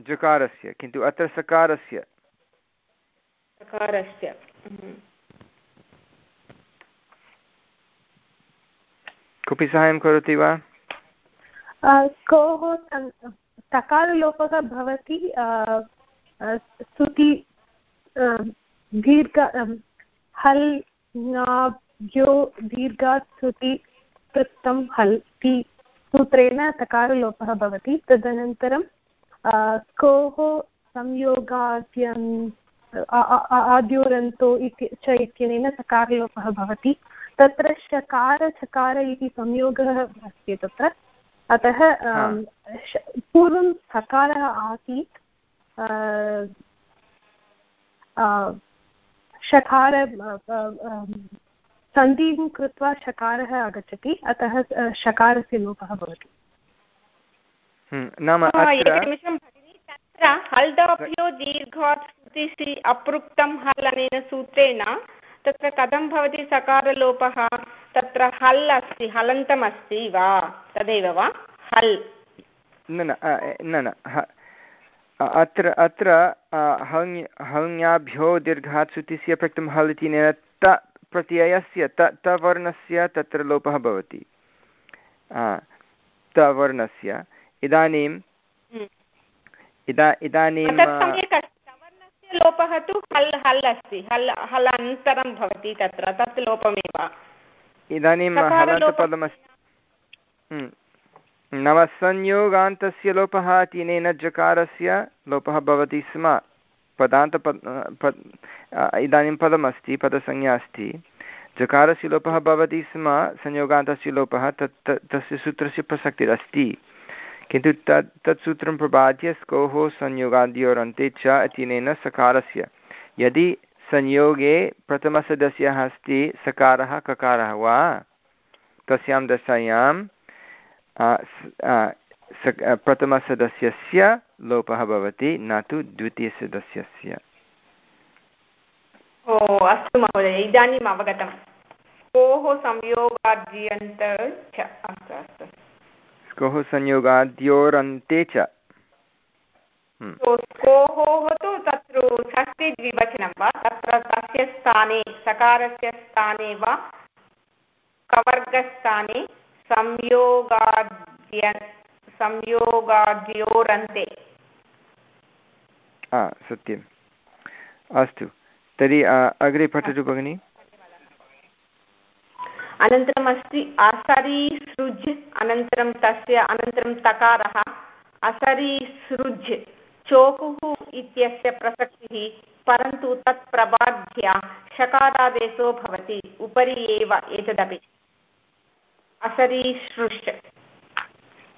जकारस्य किन्तु अत्र सकारस्य। सकारस्य हम्म। कोऽपि सहायं करोति वा? कोः सकारलोपः भवति स्तुति दीर्घ हल् ज्यो दीर्घात् स्तुति पृक्तं हल् इति सूत्रेण तकारलोपः भवति। तदनन्तरं कोः संयोगाद्यन् आद्योरन्तो इति च इत्यनेन सकारलोपः भवति। तत्र शकार चकार इति संयोगः अस्ति तत्र। अतः पूर्वं सकारः आसीत्। शकार सन्धिं कृत्वा शकारः आगच्छति अतः शकारस्य लोपः भवति। नाम तत्र हल्दाभ्यो दीर्घात् स्तुतिसि अपृक्तं हल् अनेन सूत्रेण तत्र कथं भवति सकारलोपः? तत्र हल् अस्ति हलन्तम् अस्ति वा? तदेव वा? हल्। न न अत्र अत्र हङ् हङ्याभ्यो दीर्घात् सुतिस्य प्रक्तं हल् इति प्रत्ययस्य त तवर्णस्य तत्र लोपः भवति। तवर्णस्य इदानीं हम्म। इदा इदानीं लोपः तु हल् हल् अस्ति। हल् हल् अनन्तरं भवति तत्र तत् लोपमेव। इदानीं हलन्तपदमस्ति। हम्म। नाम संयोगान्तस्य लोपः तिनेन जकारस्य लोपः भवति स्म। पदान्तपद पद् इदानीं पदमस्ति, पदसंज्ञा अस्ति। जकारस्य लोपः भवति स्म संयोगान्तस्य लोपः तत् तस्य सूत्रस्य प्रसक्तिरस्ति। किन्तु तत् तत् सूत्रं प्रबाद्य स्कोः संयोगाद्योरन्ते च इत्यनेन सकारस्य। यदि संयोगे प्रथमसदस्यः अस्ति, सकारः ककारः वा? तस्यां दशायां प्रथमसदस्यस्य लोपः भवति न तु द्वितीयसदस्यस्य। ओ अस्तु महोदय इदानीम् अवगतं कोः संयोगाद्यन्त च? अस्तु अस्तु। कोः संयोगाद्योरन्ते च? हम्म। तु तत्र षष्टि द्विवचनं वा? तत्र तस्य स्थाने सकारस्य स्थाने वा? कवर्गस्थाने संयोगाद्य संयोगाद्योरन्ते। सत्यम्। अस्तु। तर्हि अग्रे पठतु भगिनि। अनन्तरम् अस्ति असरीसृज् अनन्तरं तस्य अनन्तरं तकारः। असरीसृज् चोकुः इत्यस्य प्रसक्तिः परन्तु तत् प्रबाध्य शकारादेशो भवति उपरि एव एतदपि। असरीसृष्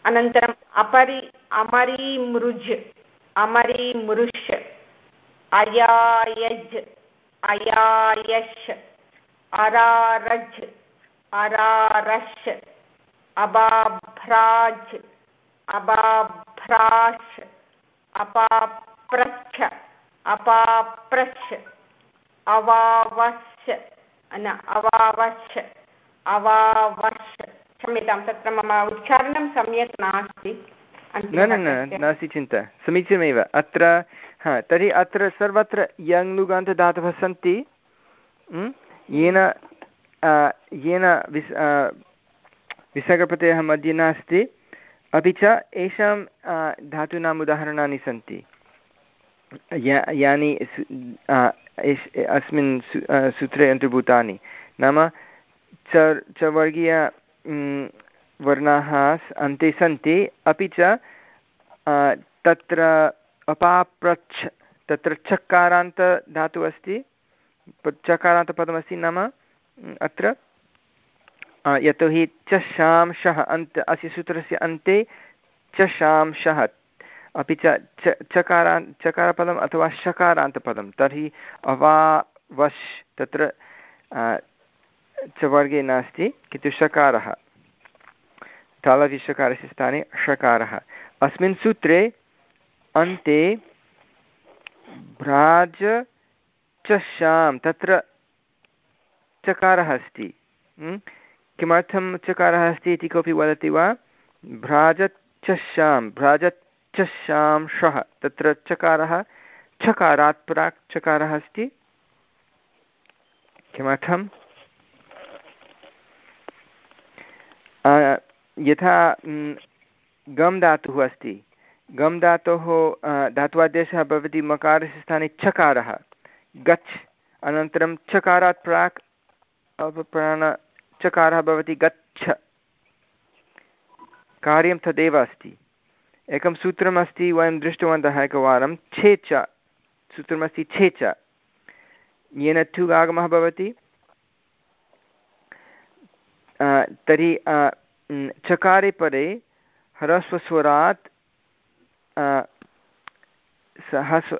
अनन्तरम् अपरि अमरीमृज् अमरीमृष् अयायज् अयायश् अरारज् अरारश् अबाभ्राज् अबाभ्राश् अपाप्रच्छ अपाप्रच्छ अवावश् न अवावश् अवावश् क्षम्यतां तत्र मम उच्चारणं सम्यक् नास्ति। न न न नास्ति चिन्ता समीचीनमेव। अत्र हा तर्हि अत्र सर्वत्र यङ् लुगान्तदातवः सन्ति येन येन विस् विसर्गप्रत्ययः मध्ये नास्ति। अपि च येषां धातूनाम् उदाहरणानि सन्ति। या यानि अस्मिन् सूत्रे अन्तर्भूतानि नाम च च वर्गीय वर्णाः अन्ते सन्ति। अपि च तत्र अपाप्रच्छ, तत्र चकारान्तधातुः अस्ति। चकारान्तपदमस्ति नाम अत्र। यतोहि चशांशः अन्त, अस्य सूत्रस्य अन्ते चशांशः अपि च चकारान् चकारपदम् अथवा शकारान्तपदं तर्हि अवावश्, तत्र च वर्गे नास्ति, किन्तु शकारः तालविषकारस्य स्थाने षकारः। अस्मिन् सूत्रे अन्ते भ्राज चशां तत्र चकारः अस्ति। किमर्थं चकारः अस्ति इति कोऽपि वदति वा? भ्राजच्छां भ्राजच्छां शः, तत्र चकारः छकारात् प्राक् चकारः अस्ति। किमर्थम्? यथा गम् धातुः अस्ति। गम् धातोः धात्वादेशः भवति मकारस्य स्थाने छकारः। गच्छ। अनन्तरं चकारात् प्राक् अपप्राणचकारः भवति गच्छ। कार्यं तदेव अस्ति। एकं सूत्रमस्ति वयं दृष्टवन्तः एकवारं, छे च। सूत्रमस्ति छे च। येन ठुग् आगमः भवति तर्हि चकारे परे ह्रस्वस्वरात्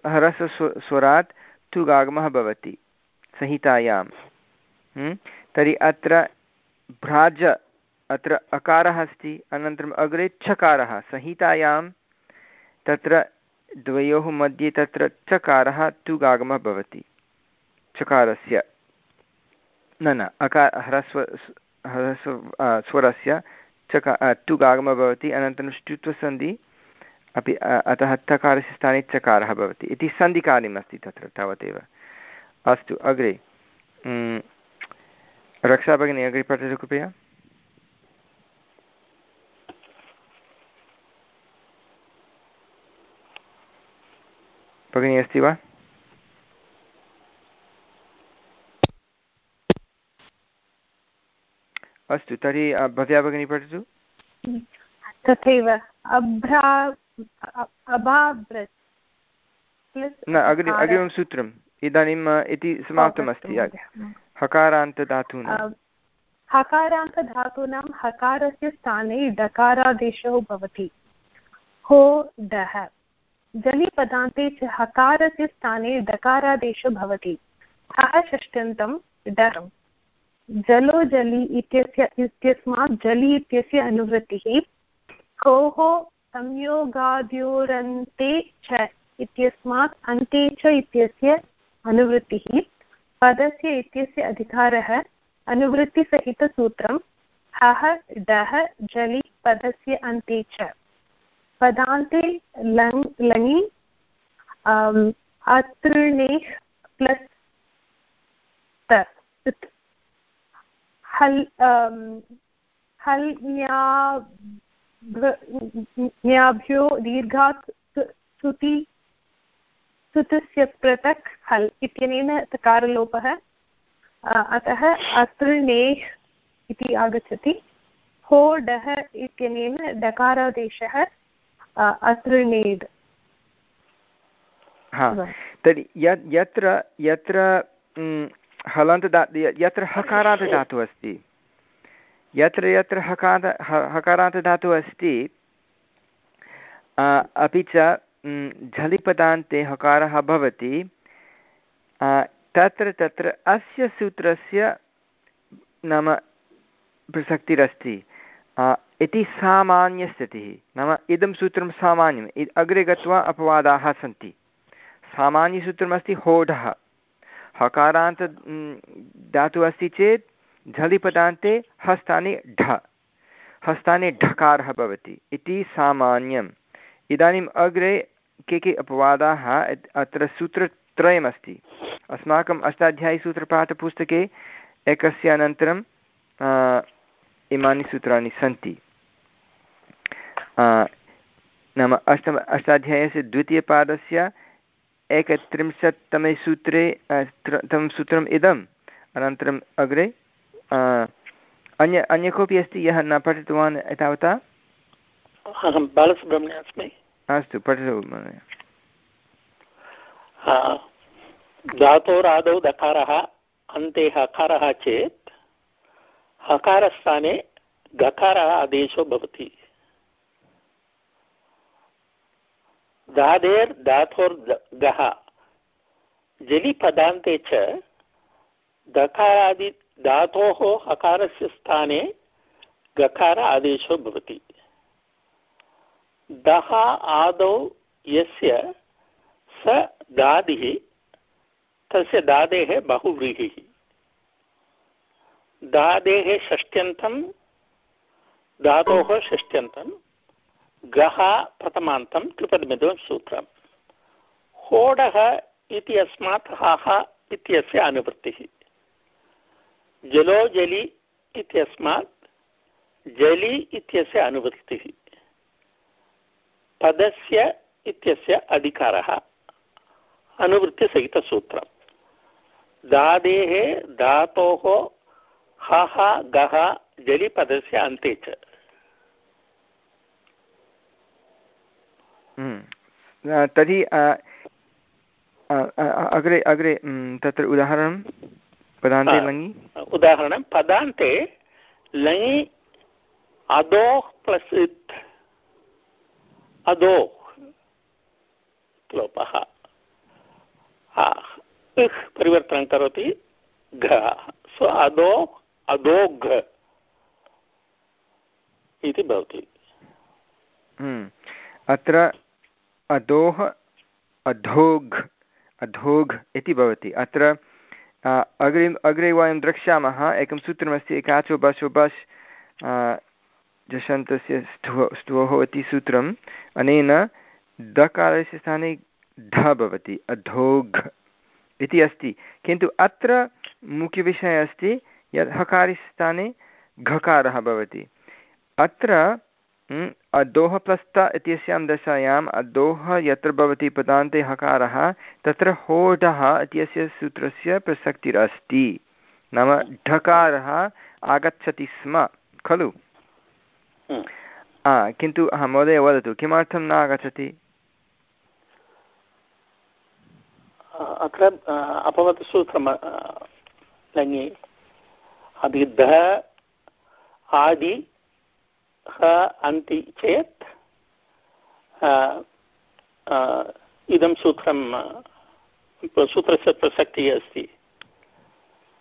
ह्रस्वस्वरात् ठुगागमः भवति संहितायां तर्हि अत्र भ्राज, अत्र अकारः अस्ति, अनन्तरम् अग्रे छकारः संहितायां, तत्र द्वयोः मध्ये तत्र चकारः तुगागमः भवति, चकारस्य, न न, अकार, ह्रस्व ह्रस्व स्वरस्य चका तुगागमः भवति, अनन्तरं ष्टुत्वसन्धि अपि अतः तकारस्य स्थाने चकारः भवति। इति सन्धिकार्यमस्ति तत्र, तावदेव। अस्तु, अग्रे रक्षा भगिनी अग्रे पठतु कृपया। भगिनी, अस्ति वा? अस्तु तर्हि भव्या भगिनी पठतु। तथैव अभ्रा न अग्रि अग्रिमं सूत्रम्। इदानीम् इति समाप्तमस्ति हकारान्तधातूनां। हकारान्तधातूनां हकारस्य स्थाने डकारादेशो भवति। हो डः। जलिपदान्ते च हकारस्य स्थाने डकारादेशो भवति। हः षष्ट्यन्तं डरम्। जलो जलि इत्यस्य, इत्यस्मात् जलि इत्यस्य अनुवृत्तिः कोः संयोगाद्योरन्ते च इत्यस्मात् अन्ते च इत्यस्य अनुवृत्तिः पदस्य इत्यस्य अधिकारः अनुवृत्तिसहितसूत्रं हः, डः, जलि पदस्य अन्ते च। पदान्ते लङ्, लङि अतृणेः प्लस् हल् हल् दीर्घात् सुति सुतस्य पृथक् हल् इत्यनेन तकारलोपः अतः अतृणेः इति आगच्छति। होडः इत्यनेन डकारादेशः अतृणेड् तर्हि यत्र यत्र हलन्तदा यत्र हकारान्तधातुः अस्ति। यत्र यत्र हकार हकारान्तधातुः अस्ति अपि च झलिपदान्ते हकारः भवति। तत्र तत्र अस्य सूत्रस्य नाम प्रसक्तिरस्ति। इति सामान्यस्थितिः। नाम इदं सूत्रं सामान्यम्। अग्रे गत्वा अपवादाः सन्ति। सामान्यसूत्रमस्ति होढः हकारान्त धातुः अस्ति चेत् झलिपदान्ते हस्तानि ढ, हस्तानि ढकारः भवति इति सामान्यम्। इदानीम् अग्रे के के अपवादाः अत्र सूत्रत्रयमस्ति अस्माकम् अष्टाध्यायीसूत्रपाठपुस्तके एकस्य अनन्तरं इमानि सूत्राणि सन्ति। नाम अष्टम, अष्टाध्यायस्य द्वितीयपादस्य एकत्रिंशत्तमे सूत्रे तं सूत्रम् इदम् अनन्तरम् अग्रे अन्य अन्य कोऽपि अस्ति? यः न पठितवान् एतावता? अहं बालसुब्रह्मण्य अस्मि। अस्तु पठतु महोदय। धातोरादौ दकारः अन्ते हकारः चेत् हकारस्थाने गकारः आदेशो भवति। धादेर् धातोर्गः जलिपदान्ते च दकारादि धातोः हकारस्य स्थाने गकार आदेशो भवति। दः आदौ यस्य स दादिः, तस्य दादेः बहुव्रीहिः। दादेः षष्ट्यन्तं धातोः षष्ट्यन्तं। गः प्रथमान्तं त्रिपदमिदं सूत्रं। होडः इति अस्मात् हः इत्यस्य अनुवृत्तिः। जलो जलि इत्यस्मात् जलि इत्यस्य अनुवृत्तिः। पदस्य इत्यस्य अधिकारः। अनुवृत्तिसहितसूत्रं दादेः धातोः हः, गः जलिपदस्य अन्ते च। तर्हि अग्रे अग्रे तत्र उदाहरणं पदान्ते लङि उदाहरणं पदान्ते लङि अधोः प्लस् इत् अधोः लोपः। इह् परिवर्तनं करोति घ सो अधो अधोघ इति भवति। हम्म। अत्र अधोः अधोघ् अधोघ् इति भवति। अत्र अग्रे अग्रे वयं द्रक्ष्यामः, एकं सूत्रमस्ति, एकाचो बशो बश् जषन्तस्य स्थुः स्तुवोः इति सूत्रम् अनेन दकारस्य स्थाने ढ भवति, अधोघ् इति अस्ति। किन्तु अत्र मुख्यविषयः अस्ति, यत् हकारस्थाने घकारः भवति। अत्र अधोः प्लस्त इत्यस्यां दशायाम् अधोः यत्र भवति पदान्ते हकारः तत्र होढः इत्यस्य सूत्रस्य प्रसक्तिरस्ति नाम ढकारः आगच्छति स्म खलु किन्तु हा महोदय वदतु किमर्थं न आगच्छति अत्र अपवत् सूत्रम् आदि ह अन्ति चेत् इदं सूत्रं सूत्रस्य प्रसक्तिः अस्ति।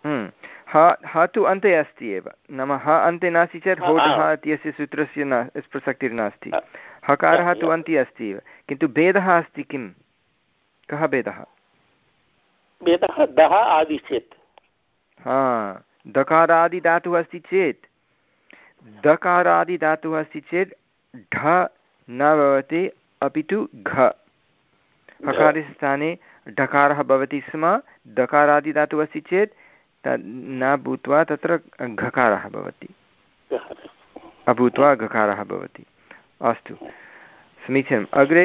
हम्म। ह तु अन्ते अस्ति एव। नाम ह अन्ते नास्ति चेत् होढः इत्यस्य सूत्रस्य न प्रसक्तिर्नास्ति हकारः तु अन्ते अस्ति एव। किन्तु भेदः अस्ति किं कः भेदः? भेदः दः आदि चेत्। हा दकारादिधातुः अस्ति चेत्। दकारादिधातुः अस्ति चेत् ढ न भवति, अपि तु घ। हकारस्य स्थाने ढकारः भवति स्म, दकारादिधातुः अस्ति चेत् तद् न भूत्वा तत्र घकारः भवति। अभूत्वा घकारः भवति। अस्तु। समीचीनम्। अग्रे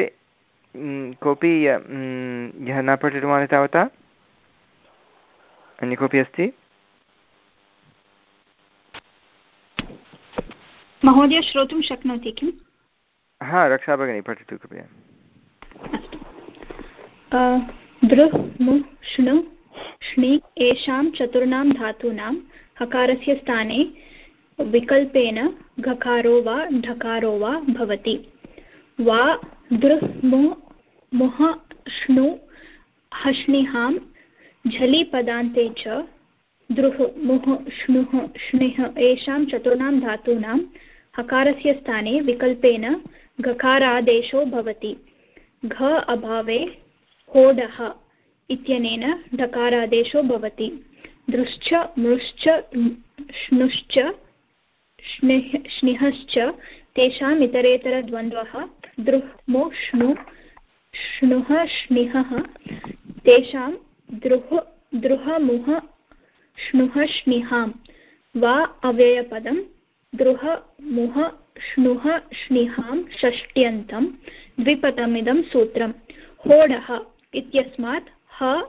कोऽपि यः न पठितवान् तावता अन्य कोऽपि अस्ति? महोदय श्रोतुं शक्नोति किम्? हा रक्षा भगिनी पठतु कृपया। दृ मु श्नु श्नि एषां चतुर्णां धातूनां हकारस्य स्थाने विकल्पेन घकारो वा ढकारो वा भवति। वा दृ मु मुह श्नु हश्निहां झलिपदान्ते च दृः मुः श्नुः श्निः एषां चतुर्णां धातूनां हकारस्य स्थाने विकल्पेन घकारादेशो भवति। घ अभावे होडः इत्यनेन ढकारादेशो भवति। दृश्च, मृश्च श्नुश्च श्निः श्निहश्च तेषाम् इतरेतरद्वन्द्वः दृह्मो श्नु श्नुः श्निहः तेषां दृह् दृहमुह श्नुः श्निहां वा अव्ययपदं दृह मुह श्नुः श्निहां षष्ट्यन्तं, द्विपदमिदं सूत्रं। होडः इत्यस्मात् ह,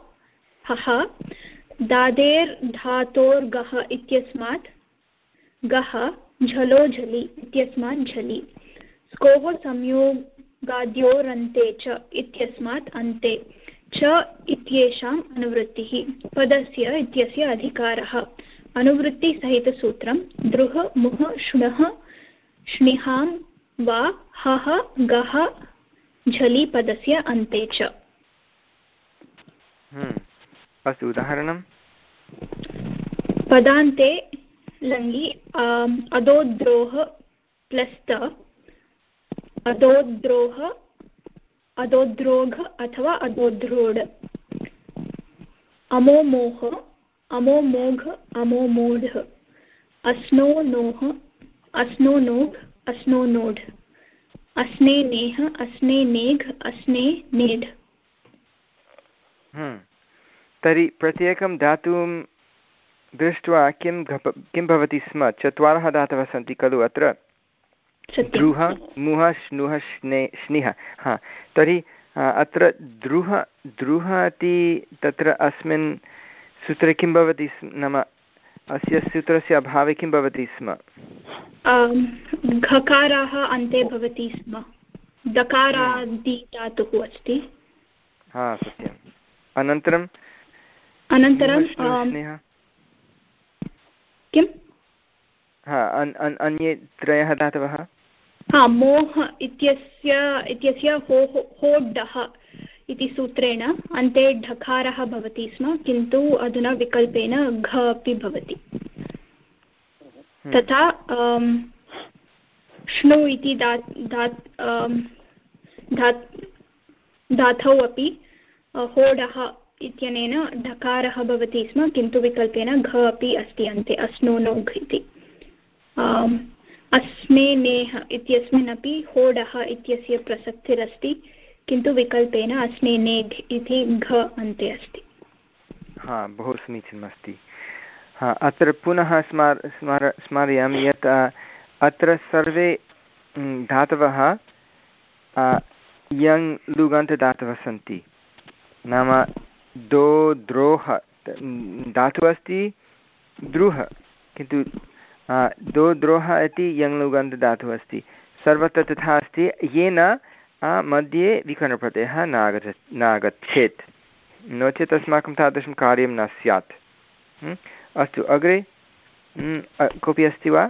हः दादेर्धातोर्गः इत्यस्मात् गः झलो झलि इत्यस्मात् झलि। स्कोः संयोगाद्योरन्ते च इत्यस्मात् अन्ते। च इत्येषाम् अनुवृत्तिः। पदस्य इत्यस्य अधिकारः। अनुवृत्तिसहितसूत्रं दृह मुह शुणः श्निहां वा हः गः झलि पदस्य अन्ते च हम्म। अस्तु उदाहरणं पदान्ते लङि अदोद्रोह प्लस्त अदोद्रोह अदोद्रोघ अथवा अदोद्रोढ अमोमोह अमोमोघ अमोमोढ अस्नोनोः अस्नोनोघ अस्नोनोढ अस्ने नेह अस्ने नेघ अस्ने नेढ। हम्म। तर्हि प्रत्येकं धातुं दृष्ट्वा किं किं भवति स्म? चत्वारः धातवः सन्ति खलु अत्र? द्रुह मुह श्नुः श्ने श्निः हा। तर्हि अत्र द्रुह द्रुह इति तत्र अस्मिन् सूत्रे किं भवति नाम अस्य सूत्रस्य अभावे किं भवति स्म? घकाराः अन्ते भवति स्म। दकारादि धातुः अस्ति। हा सत्यम्। अनन्तरम् अनन्तरं किम्? हा अन्ये त्रयः धातवः? हा मोह इत्यस्य इत्यस्य होः होड्डः इति सूत्रेण अन्ते ढकारः भवति स्म किन्तु अधुना विकल्पेन घ अपि भवति। हम्म। तथा श्नु इति दा धातौ अपि होडः इत्यनेन ढकारः भवति स्म किन्तु विकल्पेन घ अपि अस्ति अन्ते अश्नोनोघ् इति। अस्मेनेह इत्यस्मिन् अपि होडः इत्यस्य प्रसक्तिरस्ति। किन्तु विकल्पेन अस्मेनेघ् इति घ अन्ते अस्ति। हा, बहु समीचीनमस्ति। हा, अत्र पुनः स्मार स्मार स्मारयामि यत् अत्र सर्वे धातवः यङ् लुगन्तदातवः सन्ति। नाम दो द्रोह धातुः अस्ति, द्रुह, किन्तु दो द्रोह इति यङ्लुगन्तधातुः अस्ति। सर्वत्र तथा अस्ति। येन मध्ये विकरणप्रत्ययः नागच्छ नागच्छेत्। नो चेत् अस्माकं तादृशं कार्यं न स्यात्। अस्तु अग्रे कोऽपि अस्ति वा?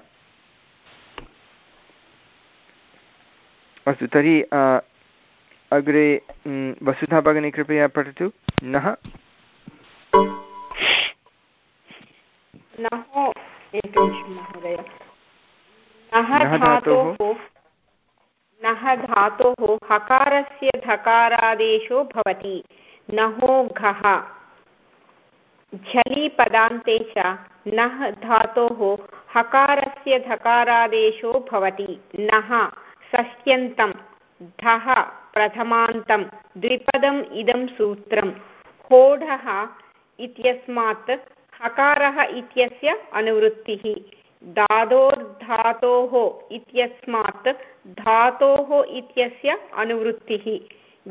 अस्तु तर्हि अग्रे वसुधा भगिनी कृपया पठतु। नः? नः धातोः नः धातोः हकारस्य धकारादेशो भवति। नहो घः। झलि पदान्ते च नः धातोः हकारस्य धकारादेशो भवति। नः षष्ट्यन्तं धः प्रथमान्तं, द्विपदम् इदं सूत्रं होढः इत्यस्मात् हकारः इत्यस्य अनुवृत्तिः। धातोर्धातोः इत्यस्मात् धातोः इत्यस्य अनुवृत्तिः।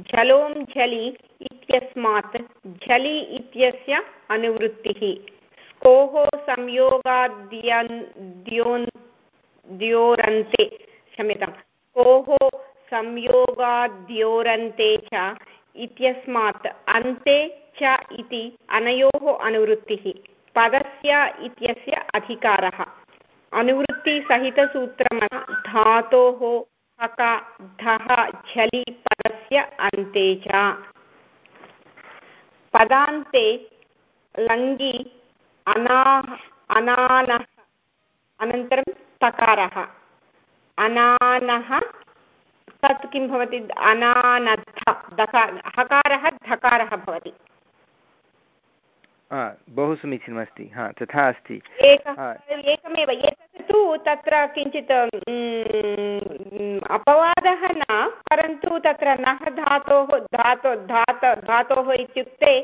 झलों झलि इत्यस्मात् झलि इत्यस्य अनुवृत्तिः। स्कोः संयोगाद्योरन्ते क्षम्यतां। स्कोः संयोगाद्योरन्ते च इत्यस्मात् अन्ते च इति अनयोः अनुवृत्तिः। पदस्य इत्यस्य अधिकारः। अनुवृत्तिसहितसूत्रं धातोः हक, धः, झलि, पदस्य अन्ते च। पदान्ते लङ्गि अनाः अनानः अनन्तरं अनानः तत् किं भवति? हकारः, धकारः भवति। बहु समीचीनमस्ति हा तथा अस्ति. एकमेव एतत् तु तत्र किञ्चित् अपवादः न परन्तु तत्र नः धातोः धातो धात धातोः इत्युक्ते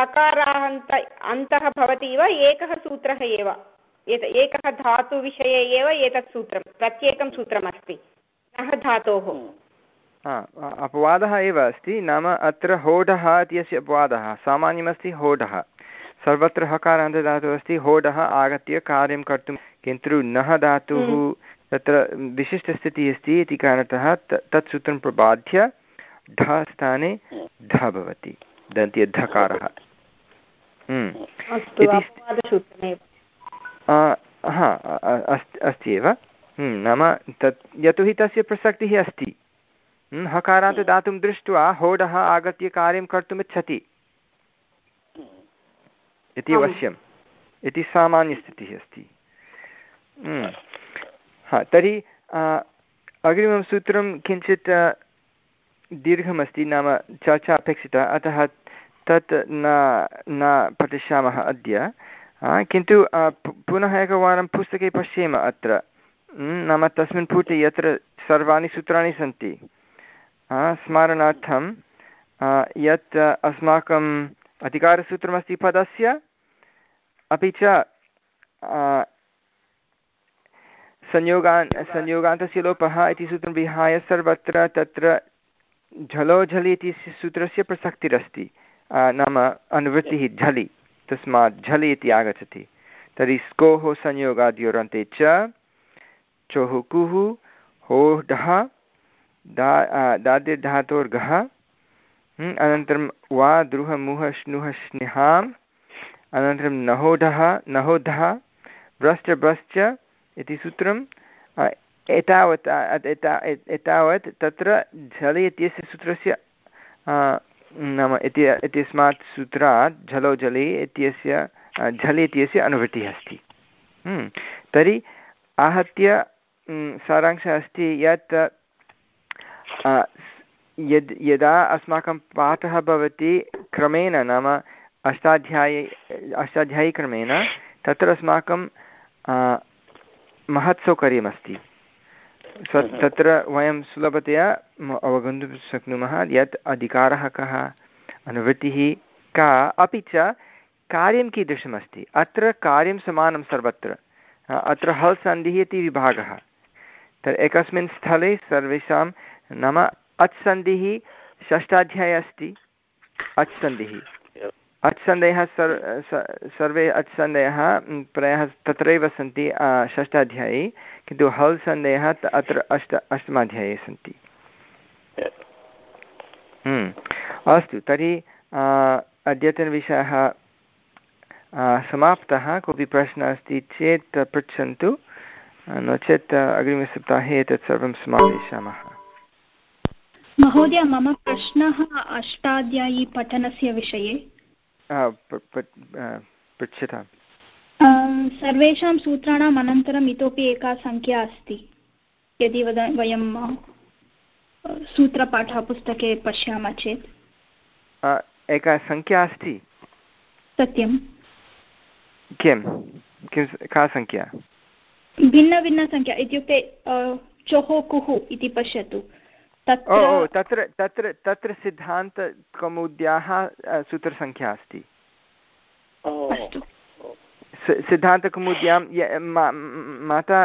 हकारान्त अन्तः भवति इव एकः सूत्रः एव. एत एकः धातुविषये एव एतत् सूत्रं प्रत्येकं सूत्रमस्ति नः धातोः. अपवादः एव अस्ति नाम अत्र होढः इत्यस्य अपवादः सामान्यमस्ति होढः. सर्वत्र हकारान्तधातुः अस्ति होडः आगत्य कार्यं कर्तुं। किन्तु नः धातुः हम्म। तत्र विशिष्टस्थितिः अस्ति इति कारणतः तत् सूत्रं प्रबाध्य ढ स्थाने ध भवति दन्त्यधकारः हम्म। हा अस्ति एव। हम्म, नाम तत् यतोहि तस्य प्रसक्तिः अस्ति। हकारान्त दातुं दृष्ट्वा होडः आगत्य कार्यं कर्तुमिच्छति इति अवश्यम् इति सामान्यस्थितिः अस्ति। हा तर्हि अग्रिमं सूत्रं किञ्चित् दीर्घमस्ति नाम चर्चा अपेक्षिता अतः तत् न न पठिष्यामः अद्य। किन्तु पुनः एकवारं पुस्तके पश्येम अत्र। नाम तस्मिन् पुटे यत्र सर्वाणि सूत्राणि सन्ति। स्मरणार्थं यत् अस्माकं अधिकारसूत्रमस्ति पदस्य, अपि च संयोगान्, संयोगान्तस्य लोपः इति सूत्रं विहाय सर्वत्र तत्र झलो झलि इति सूत्रस्य प्रसक्तिरस्ति नाम अनुवृत्तिः झलि, तस्मात् झलि इति आगच्छति। तर्हि स्कोः, संयोगाद्योरन्ते च चोः कुः होः दा दादिर्धातोर्घः अनन्तरं वा द्रुह मुह श्नुः स्निहाम् अनन्तरं नहोढः नहोधः, ब्रश्च ब्रश्च इति सूत्रं एतावत् एतावत् तत्र झलि इत्यस्य सूत्रस्य नाम इति, इत्यस्मात् सूत्रात् झलो जलि इत्यस्य झलि इत्यस्य अनुवृत्तिः अस्ति। तर्हि आहत्य सारांशः अस्ति यत् यद् यदा अस्माकं पाठः भवति क्रमेण नाम अष्टाध्यायी अष्टाध्यायीक्रमेण तत्र अस्माकं महत् सौकर्यमस्ति तत्र वयं सुलभतया अवगन्तुं शक्नुमः यत् अधिकारः कः अनुवृत्तिः का अपि च कार्यं कीदृशमस्ति। अत्र कार्यं समानं सर्वत्र। अत्र हल् सन्धिः इति विभागः। तर् एकस्मिन् स्थले सर्वेषां नाम अच् सन्धिः षष्ठाध्याये अस्ति। अच् सन्धिः अच् सन्धयः सर् सर्वे अच् सन्धयः प्रायः तत्रैव सन्ति षष्ठाध्याये, किन्तु हल् सन्धयः अत्र अष्ट, अष्टमाध्याये सन्ति। अस्तु, तर्हि अद्यतनविषयः समाप्तः। कोऽपि प्रश्नः अस्ति चेत् पृच्छन्तु। नो चेत्, अग्रिमसप्ताहे एतत् सर्वं समापयिष्यामः। महोदय मम प्रश्नः अष्टाध्यायी पठनस्य विषये। पृच्छताम्। सर्वेषां सूत्राणाम् अनन्तरम् इतोपि एका सङ्ख्या अस्ति। यदि वद वयं सूत्रपाठः पुस्तके पश्यामः चेत्। एका सङ्ख्या अस्ति? सत्यं किं? किं का सङ्ख्या भिन्नभिन्नसङ्ख्या इत्युक्ते चोः कुः इति पश्यतु। तत्र तत्र तत्र तत्र सिद्धान्तकौमुद्याः सूत्रसङ्ख्या अस्ति। सिद्धान्तकौमुद्यां माता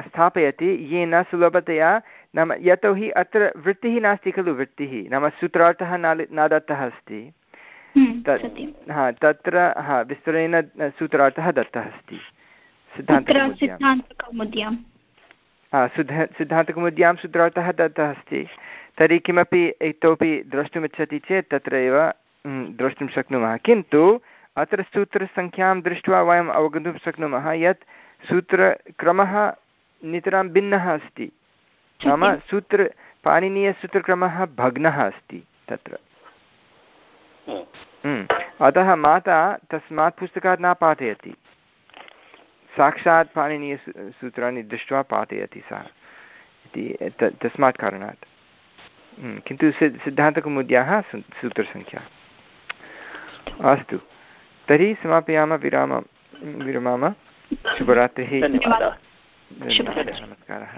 स्थापयति येन सुलभतया नाम यतोहि अत्र वृत्तिः नास्ति खलु वृत्तिः नाम सूत्रार्थः न दत्तः अस्ति। हम्म, हा तत्र हा विस्तरेण सूत्रार्थः दत्तः अस्ति। सिद्धान्तकौमुद्यां सिद्धान्तकौमुद्यां सूत्रार्थः दत्तः अस्ति। तर्हि किमपि इतोपि द्रष्टुमिच्छति चेत् तत्र एव द्रष्टुं शक्नुमः। किन्तु अत्र सूत्रसङ्ख्यां दृष्ट्वा वयम् अवगन्तुं शक्नुमः यत् सूत्रक्रमः नितरां भिन्नः अस्ति। नाम सूत्र पाणिनीयसूत्रक्रमः भग्नः अस्ति तत्र। हम्म। अतः माता तस्मात् पुस्तकात् न पाठयति। साक्षात् पाणिनीयसूत्राणि दृष्ट्वा पाठयति सः इति तस्मात् कारणात्। किन्तु सिद् सिद्धान्तकौमुद्याः सूत्रसङ्ख्या अस्तु तर्हि समापयामः विराम विरमामः शुभरात्रिः नमस्कारः